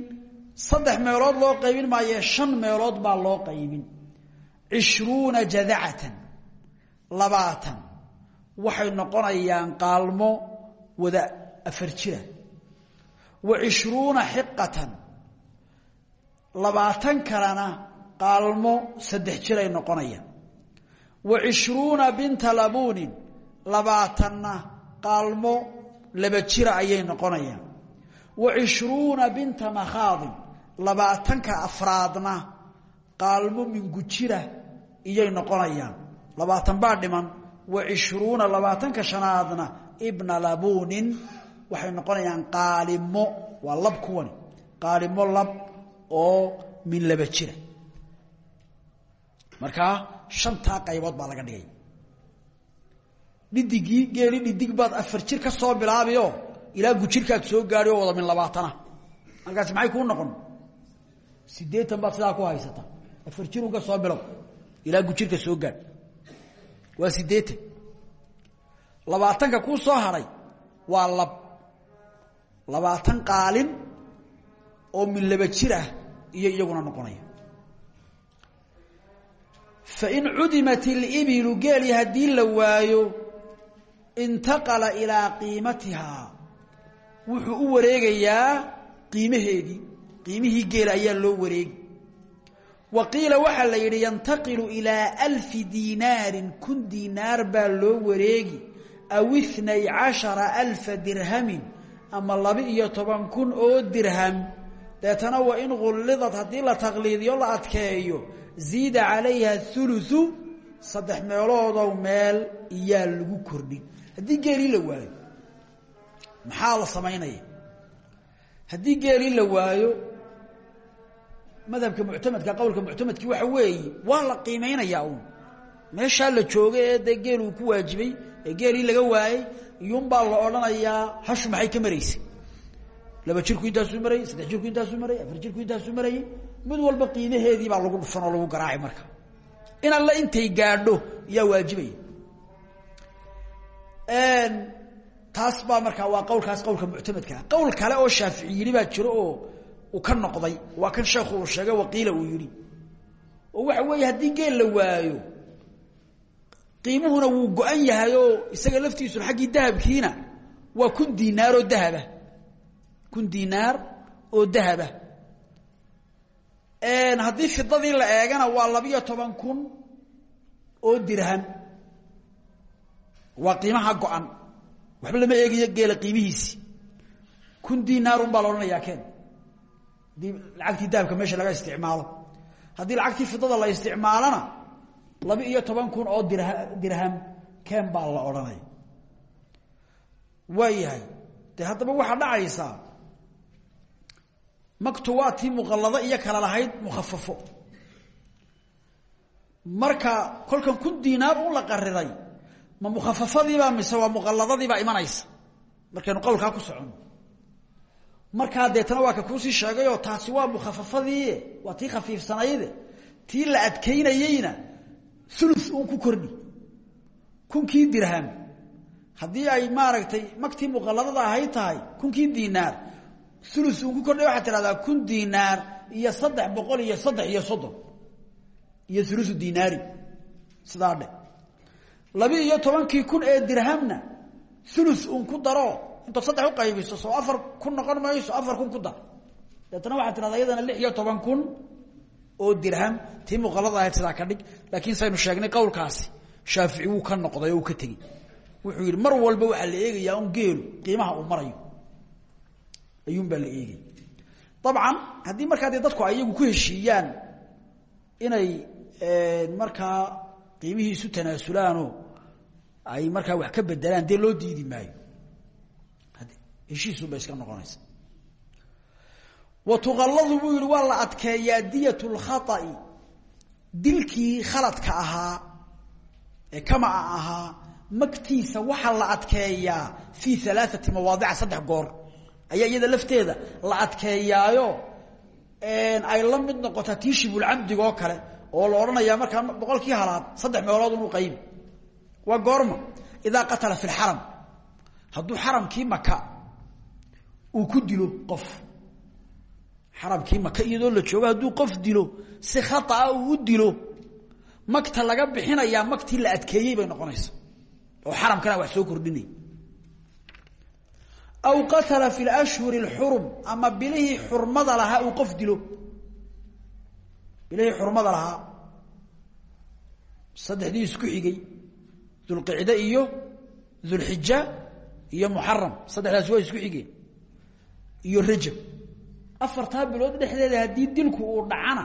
saddex meelood loo qaybin maaye shan meelood baa loo qaybin. Cishruuna jadacatan labaatan. Waxay noqonayaan qaalmo wada afar jira. Wa cishruuna xiqatan labaatan kalena qaalmo saddex jiray noqonayaan. Wa cishruuna binta labuunin labaatanna qaalmo laba jira ayay noqonayaan. Wa cishruuna binta makhaadin labaatanka afraadna qaalmo mingujira iyay noqonayaan. Labaatan baa dhiman wa cishruuna labaatanka shanaadna ibna labuunin waxay noqonayaan qaalimo waa lab kuwani. Qaalimo lab oo min laba jira. Markaa shantaa qaybood baa laga dhigay. Dhidigii geeli dhidig baad afar jir ka soo bilaabiyo ilaa gujirkaad soo gaadhi oo wada min labaatana. Halkaasi maxay kuu noqon? Sideetan baad sidaa ku haysata. Afar jirun ka soo bilow ilaa gujirka soo gaadh waa sideetan labaatanka kuu soo hadhay waa lab labaatan qaalin oo min laba jir ah iyo iyaguna noqonaya. Fain cudimat ilibilu geeli haddii la waayo intaqala ilaa qiimatihaa wuxuu u wareegayaa qiimaheedii. Qiimihii geela ayaa loo wareegi. Wa qiila waxaa la yidhi yantaqilu ilaa alfi diinaarin kun diinaar baa loo wareegi. Aw inay cashara alfa dirhamin ama laba-iyo toban kun oo dirham deetana wa in qullidad haddii la taqliidiyo la adkeeyo ziida calayha uluثu saddex meeloodow meel iyaa lagu kordhin. Haddii geelii la waayo maxaa la samaynaya? Haddii geelii la waayo madhabka muctamadka qowlka muctamadkii waxa weeye waa la qiimeynayaa uun. Meeshaa la jooga ee geel uu ku waajibay ee geelii laga waayey iyuunbaa la odhanayaa hashu maxay ka maraysay laba jirku intaasuu marayey saddex jirku intaasuu marayey afar jirku intaasuu marayey mid walba qiimaheedii baa lagu dhufan oo lagu garaaci marka. In alle intay gaadho yaa waajibaya taas baa markaa waa qowlkaas qowlka muctamadkaa qowl kale oo shaafici yidhi baa jiro oo uu ka noqday waa kan sheekhu uu sheegay waqiila uu yidhi oo waxa weeye haddii geel la waayo qiimuhuna wuu go-an yahay oo isaga laftiisu xaggii dahabkiina waa kun dinaar oo dahaba kun dinaar oo dahaba haddii fidadii la eegana waa labiyo toban kun oo dirham. Waa qiimaha go-an. Waxba lama eegayo geela qiimihiisi. Kun dinaarun baa la odhanayaa keen haddii lacagtii dahabka meesha laga isticmaalo. Haddii lacagtii fidada la isticmaalona laba iyo toban kun oo dirha dirham keen baa la odhanaya. Waa yahay dee haddaba waxaa maktu waa tii muqallado iyo kala lahayd mukhafafo. Marka kolkan kun dinaar un la qariray ma mukhafafadiibaa mise waa muqalladadiibaa imanaysa? Markaynu qowlkaa ku soconno markaa deetana waa ka kuusii sheegayoo taasi waa mukhafafadii waa tii khafiifsanayde tii la adkaynayeyna ulu un ku kordhi kunkii dirham haddii ay maaragtay maktii muqalladada ahayd tahay kunkii dinaar ulu un ku kordhi waxaad tidhahdaa kun dinaar iyo saddex boqol iyo saddex iyo soddon iyo ulu dinaari sidaa dhe labi iyo tobankii kun ee dirhamna ulu un ku daro intood saddex uqaybiso soo afar kun noqon mayso afar kun ku dar. Deetana waxaad tidhahdaa iyadana lix kun oo dirham tii muqalada ahayd sidaa ka dhig laakiin saynu sheegnay qowlkaasi shaafici wuu ka noqday uu ka tegey. Wuxuu yidhi mar walba waxaa la eegayaa un geelu qiimaha uu marayo ayuunbaa la eegaya dabcan haddii markaa dadku ayagu ku heshiiyaan inay markaa qiimihii isu ay markaa wax ka bedelaan dee loo diidi maayo. Heshiisunba iska noqonaysa wa tuqalladu buu yihi waa la adkeeyaa diyat khaladka ahaa ee kamaca ahaa magtiisa waxaa la adkeeyaa fii alaaati mawaadica saddex goor ayaa iyada lafteeda la adkeeyaayo. Ay la mid noqotaa tii shibulcamdig oo kale oo la odhanayaa markaa boqolkii halaad saddex meelood unu qaybi waa goorma idaa qatala fi lxaram hadduu xaramkii maka uu ku dilo qof xaramkii maka iyadoo la joogo hadduu qof dilo si khaaa uu u dilo magta laga bixinayaa magtii la adkeeyey bay noqonaysa oo xaramkana wax soo kordhinay aw qatala fi lashhuri اlxurum ama bilihii xurmada lahaa uu qof dilo bilihii xurmada lahaa saddexdii isku xigay dulqicde iyo dulxija iyo muxaram saddexdaasi waa isku xigeen iyo rajab afartaa bilood dhexdeeda haddii dilku uu dhacana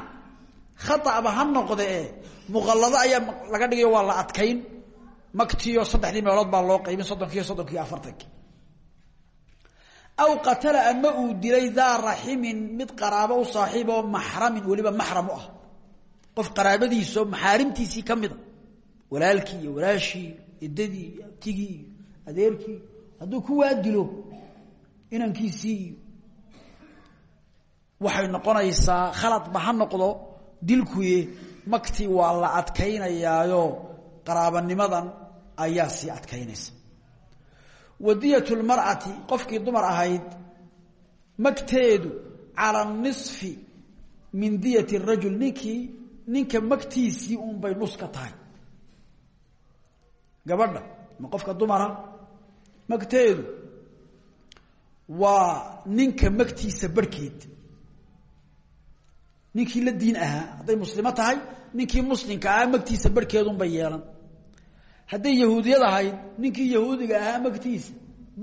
khaaba ha noqde e muqallado ayaa laga dhigayo waa la adkayn maktiyo saddexdii meelood baa loo qaybin soddonkiiyo soddonkiiyo afartanki aw qatala ama uu dilay daa raximin mid qaraabo u saaxiib oo maxramin weliba maxram u ah qof qaraabadiisao maxaarimtiisii ka mida walaalkii iyo walaashii idadii iyo abtigii iyo adeerkii hadduu kuwaa dilo inankiisii iyo waxay noqonaysaa khaladba ha noqdo dilkuye makti waa la adkaynayaayo qaraabanimadan ayaa sii adkaynaysa wadiyat lmar'ati qofkii dumar ahayd magteedu cala nisfi min diyat rajul ninkii ninka magtiisii unbay nus ka tahay. Gabadha ma qofka dumara? Magteedu waa ninka magtiisa barhkeed ninkii la diin ahaa hadday muslimo tahay ninkii muslimka ahaa magtiisa barhkeedunbay yeelan hadday yahuudiyad ahayd ninkii yahuudiga ahaa magtiisa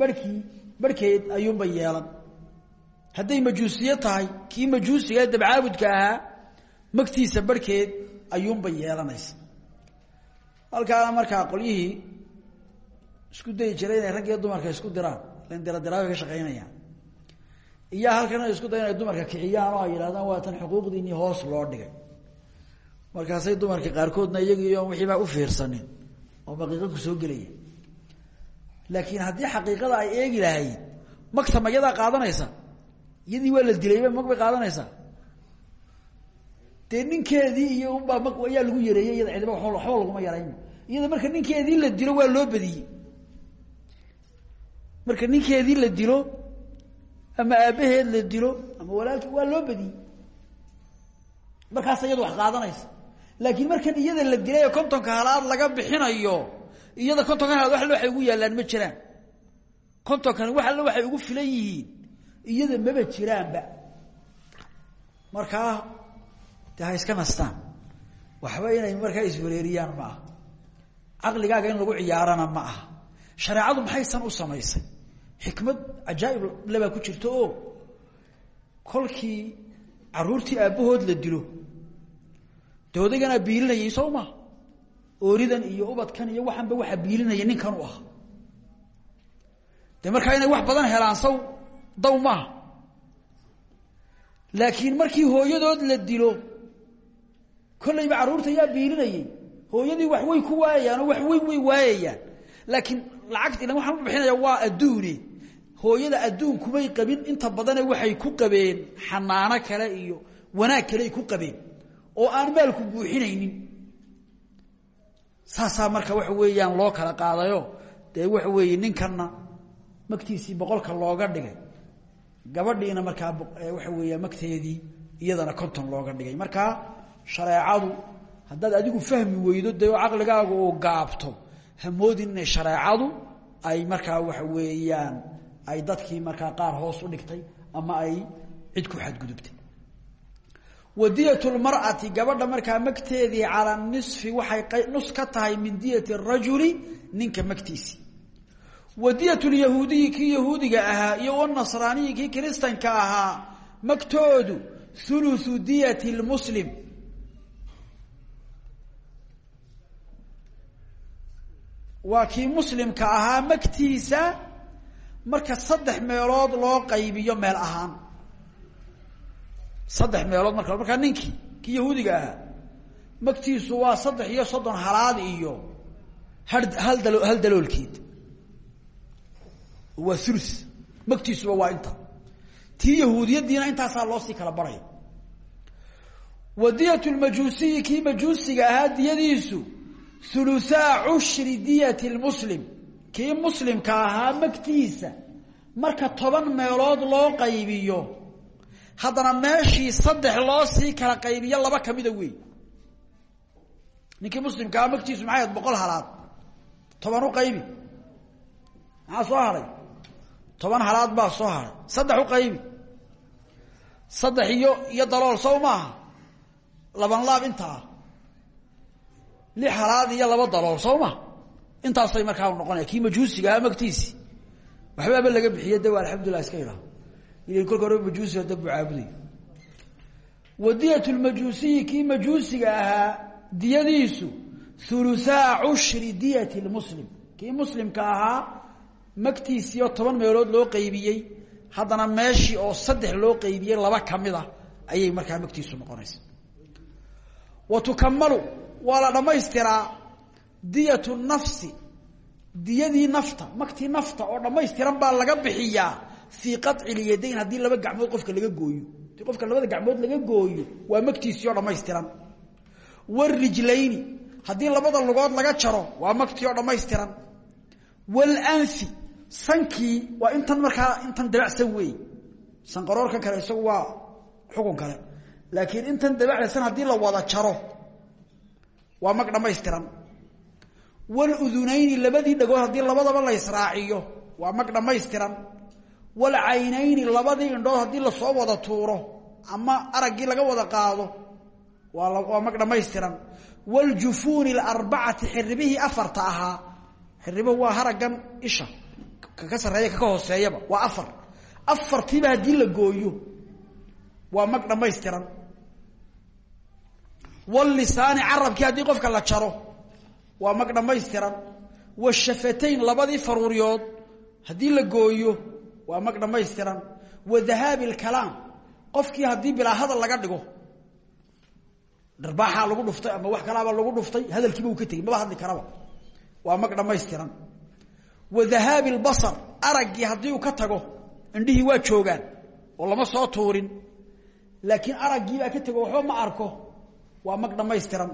barhkii barhkeed ayuunbay yeelan. Hadday majuusiye tahay kii majuusiga dabcaabudka ahaa magtiisa barhkeed ayuunbay yeelanaysa. Halkaana markaa qolyihii isku dayi jiray inay rag dumarka isku diraan lan diradiraabay ka shaqaynayaan. Iyo halkan ay isku dayan inay dumarka kiciyaan oo ay yidhahdaan waa tan xuquuqdiinii hoos loo dhigay. Markaasay dumarka qaarkoodna iyagiiyo wixiibaa u fiirsanin oo maqiiqo ku soo gelaya. Laakiin haddii xaqiiqada ay eegi lahayd magta mayadaa qaadanaysa iyadii waa la dilayba mag bay qaadanaysaa. Iyo unbaa mag ayaa lagu yareeyey iyada cidiba waxba laguma yarayn. Iyada marka ninkeedii la dilo waa loo badiyey marka ninkeedii la dilo ama aabbaheed la dilo ama walaalkii waa loo badiyey markaas iyadu wax qaadanaysa laakiin markan iyada la dilay kontonka halaad laga bixinayo iyada kontonka halaad wax waxay ugu yaallaan ma jiraan. Kontonkani wax alle waxay ugu filan yihiin iyada maba jiraanba. Markaa de ha iska nastaan. Waxba inay markaa iswareeriyaan ma aha. In lagu ciyaarana ma aha. Shareecadu maxaysan u samaysay? Xikmad cajaa'ib lebaa ku jirta oo kolkii caruurtii la dilo de odayganaa biilinayay soo ma? Ooridan iyo ubadkan iyo waxanba waxaa biilinaya ninkan u ah. De markaa inay wax badan helaan saw daw laakiin markii hooyadood la dilo kollayba carruurta yaa biilinayay? Hooyadii wax way ku waayayaan wax weyn way waayayaan. Laakiin lacagta ilan waxaan bixinaya waa adduune hooyada adduun kumay qabin inta badane waxay ku qabeen xanaano kale iyo wanaag kale ku qabeen oo aan maalku buuxinaynin. Saasaa marka waxa weeyaan loo kala qaadayo. Dee waxa weeye ninkanna magtiisii boqolka looga dhigay. Gabadhiina markaa waxa weeya magteedii iyadana konton looga dhigay. Markaa shareecadu haddaad adigu fahmi weydo dee caqligaaga uu gaabto. Hamoodin inay ay markaa waxa weeyaan ay dadkii markaa qaar hoos u dhigtay ama ay cid ku xadgudubtay wadiyat lmar'ati gabadha markaa magteedii calaa nisfi waxay nus ka tahay min diyati rajuli ninka magtiisii wadiyat lyahuudiyi kii yahuudiga ahaa iyo wanasraaniyi kii kiristanka ahaa magtoodu huluthu diyati lmuslim. Waa kii muslimka ahaa magtiisa marka saddex meelood loo qaybiyo meel ahaan saddex meelood marka markaa ninkii kii yahuudiga ahaa magtiisu waa saddex iyo soddon halaad iyo ha hal hal daloolkeed. Waa ulu magtiisuba waa inta. Tii yahuudiyadiina intaasaa loo sii kala baraya wadiyat lmajuusiyi kii majuusiga ahaa diyadiisu uluaa cushri diyati lmuslim kii muslimka ahaa magtiisa marka toban meelood loo qaybiyo haddana meeshii saddex loo sii kala qaybiyo laba kamida wey ninkii muslimka ahaa magtiisu maxay ahayd boqol halaad? Toban u qaybi. Maxaa soo haray? Toban halaad baa soo haray. Saddex u qaybi. Saddex iyo iyo dalool sow maaha laban laab intaa lix halaad iyo laba dalool soo ma intaasay markaa noqonaya. Kii majuusiga ahaa magtiisi. Waxbaaba laga bixiye de waa alxamdulilah iska idhaho il kolka hore majuusiga dab caabuday wadiyat lmajuusiyi kii majuusiga ahaa diyadiisu hulusaa cushri diyati lmuslim kii muslimka ahaa magtiisii oo toban meelood loo qaybiyey haddana meeshii oo saddex loo qaybiyey laba ka mid a ayay markaa magtiisu noqonaysa. Wa tukamalu waa la dhamaystiraa diyatu nafsi diyadii nafta magtii nafta oo dhammaystiran baa laga bixiyaa fii qaci lyadayn haddii laba gacmood qofka laga gooyo. Hadii qofka labada gacmood laga gooyo waa magtiisii oo dhammaystiran. Warijlayni haddii labada lugood laga jaro waa magtii oo dhammaystiran. Walanfi sankii waa intan markaa intan dabacsan wey sanqaroorkan kale isagu waa xukun kale. Laakiin intan dabacsan haddii la wada jaro waa mag dhammaystiran. Waludunayni labadii dhagood haddii labadaba la israaciyo waa mag dhammaystiran walcaynayni labadii indhood haddii la soo wada tuuro ama araggii laga wada qaado waa mag dhammaystiran. Wljufuuni arbacati xiribihii afarta ahaa. Xiribuhu waa haragan isha kaka sareeya kaka hooseeyaba waa afar. Afartiiba haddii la gooyo waa mag dhammaystiran. Wlisaani carabkii haddii qofka la jaro waa mag dhammaystiran. Washafatayn labadii faruuryood haddii la gooyo waa mag dhammaystiran wa dahaabi lkalaam qofkii haddii bilaa hadal laga dhigo dharbaaxaa lagu dhuftay ama wax kalaaba lagu dhuftay hadalkiiba uu ka tegey maba hadli karaba. Waa mag dhammaystiran wa dahaabi lbasar araggii haddii uu ka tago indhihii waa joogaan oo lama soo tuurin. Laakiin araggiibaa ka tego waxba ma arko. Waa mag dhammaystiran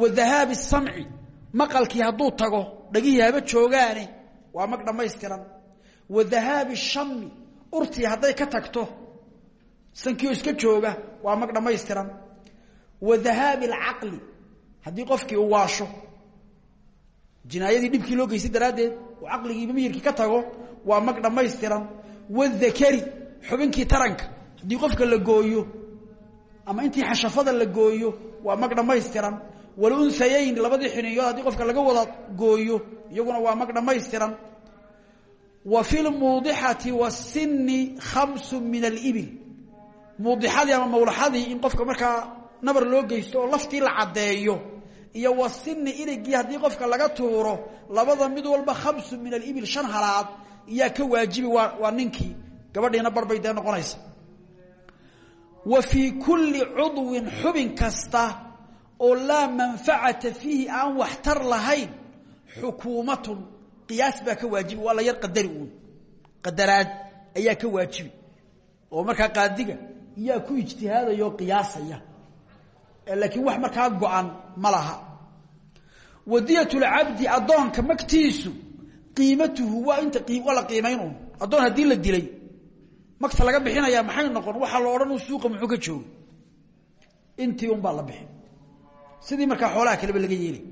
wa dahaabi samci maqalkii hadduu tago dhagihii haba waa mag dhammaystiran wa dahaabi shami urtii hadday ka tagto sankiio iska jooga waa mag dhammaystiran. Wa dahaabi alcaqli haddii qofkii uu waasho jinaayadii dhibkii loo geystay daraaddeed oo caqligiiba miyirkii ka tago waa mag dhammaystiran. Wadakari xubinkii taranka haddii qofka la gooyo ama intii xashafada la gooyo waa mag dhammaystiran. Walunhayayn labadii xiniyood haddii qofka laga wada gooyo iyaguna waa mag dhammaystiran wa fi lmuudixati wasini khamsu min alibil muudixadii ama mawlaxadii in qofka markaa nabar loo geysto oo laftii la caddeeyo iyo wasini irigii haddii qofka laga tuuro labada mid walba khamsu min alibil shan halaad iyaa ka waajibi waa waa ninkii. Gabadhiina barbay dee noqonaysa. Wa fii kulli cudwin xubin kasta oo laa manfacata fiihi aan waxtar lahayn xukuumatun qiyaas baa ka waajibi waa la yar qadari uun. Qadaraad ayaa ka waajibi oo markaa qaadiga iyaa ku ijtihaadaya oo qiyaasaya laakiin wax markaa go-an ma laha. Wadiyat lcabdi addoonka magtiisu qiimatuhu waa inta waa la qiimayn un addoon la dilay magta laga bixinaya maxay noqon? Waxaa la odhan suuqa muxuu ka jooga intii un baa la bixin. Sidii markaa xoolaha kaleba laga yeelay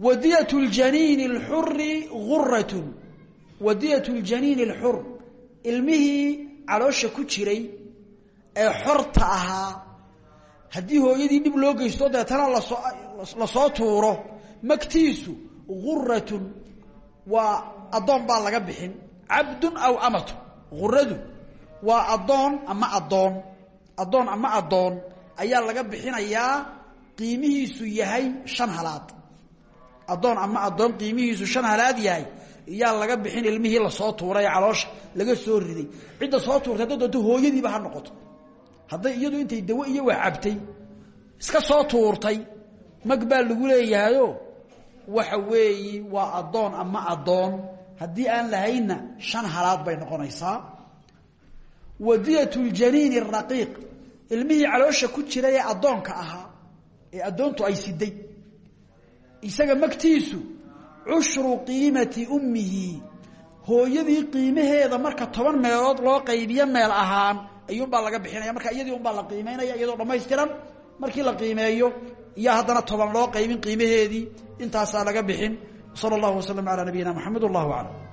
wadiyat ljaniini اlxuri guratun wadiyat ljaniini اlxur ilmihii caloosha ku jiray ee xorta ahaa haddii hooyadii dhib loo geysto deetana la soo la soo tuuro magtiisu guratun waa addoon baa laga bixin cabdun aw amatu guradu waa addoon ama addoon addoon ama addoon ayaa laga bixinayaa qiimihiisu yahay shan halaad addoon ama addoon qiimihiisu shan halaad yahay iyaa laga bixin ilmihii la soo tuuray caloosha laga soo riday. Cidda soo tuurtay hadday doonto hooyadiiba ha noqoto. Hadday iyadu intay dawo iyo wax iska soo tuurtay mag baa lagu leeyahayo waxa weeyi waa addoon ama addoon. Haddii aan lahaynna shan halaad bay noqonaysaa. Wadiyat ljaniini raqiiq. Ilmihii caloosha ku jira ee addoonka ahaa ee addoontu ay siday isaga magtiisu cushru qiimati ummihi. Hooyadii qiimaheeda marka toban meelood loo qaybiyo meel ahaan ayuunbaa laga bixinaya. Marka iyadii unbaa la qiimeynaya iyadoo dhammaystiran markii la qiimeeyo iyo haddana toban loo qaybin qiimaheedii intaasaa laga bixin. Sal اllahu waslm alى nabiyina mxamed wallah aclam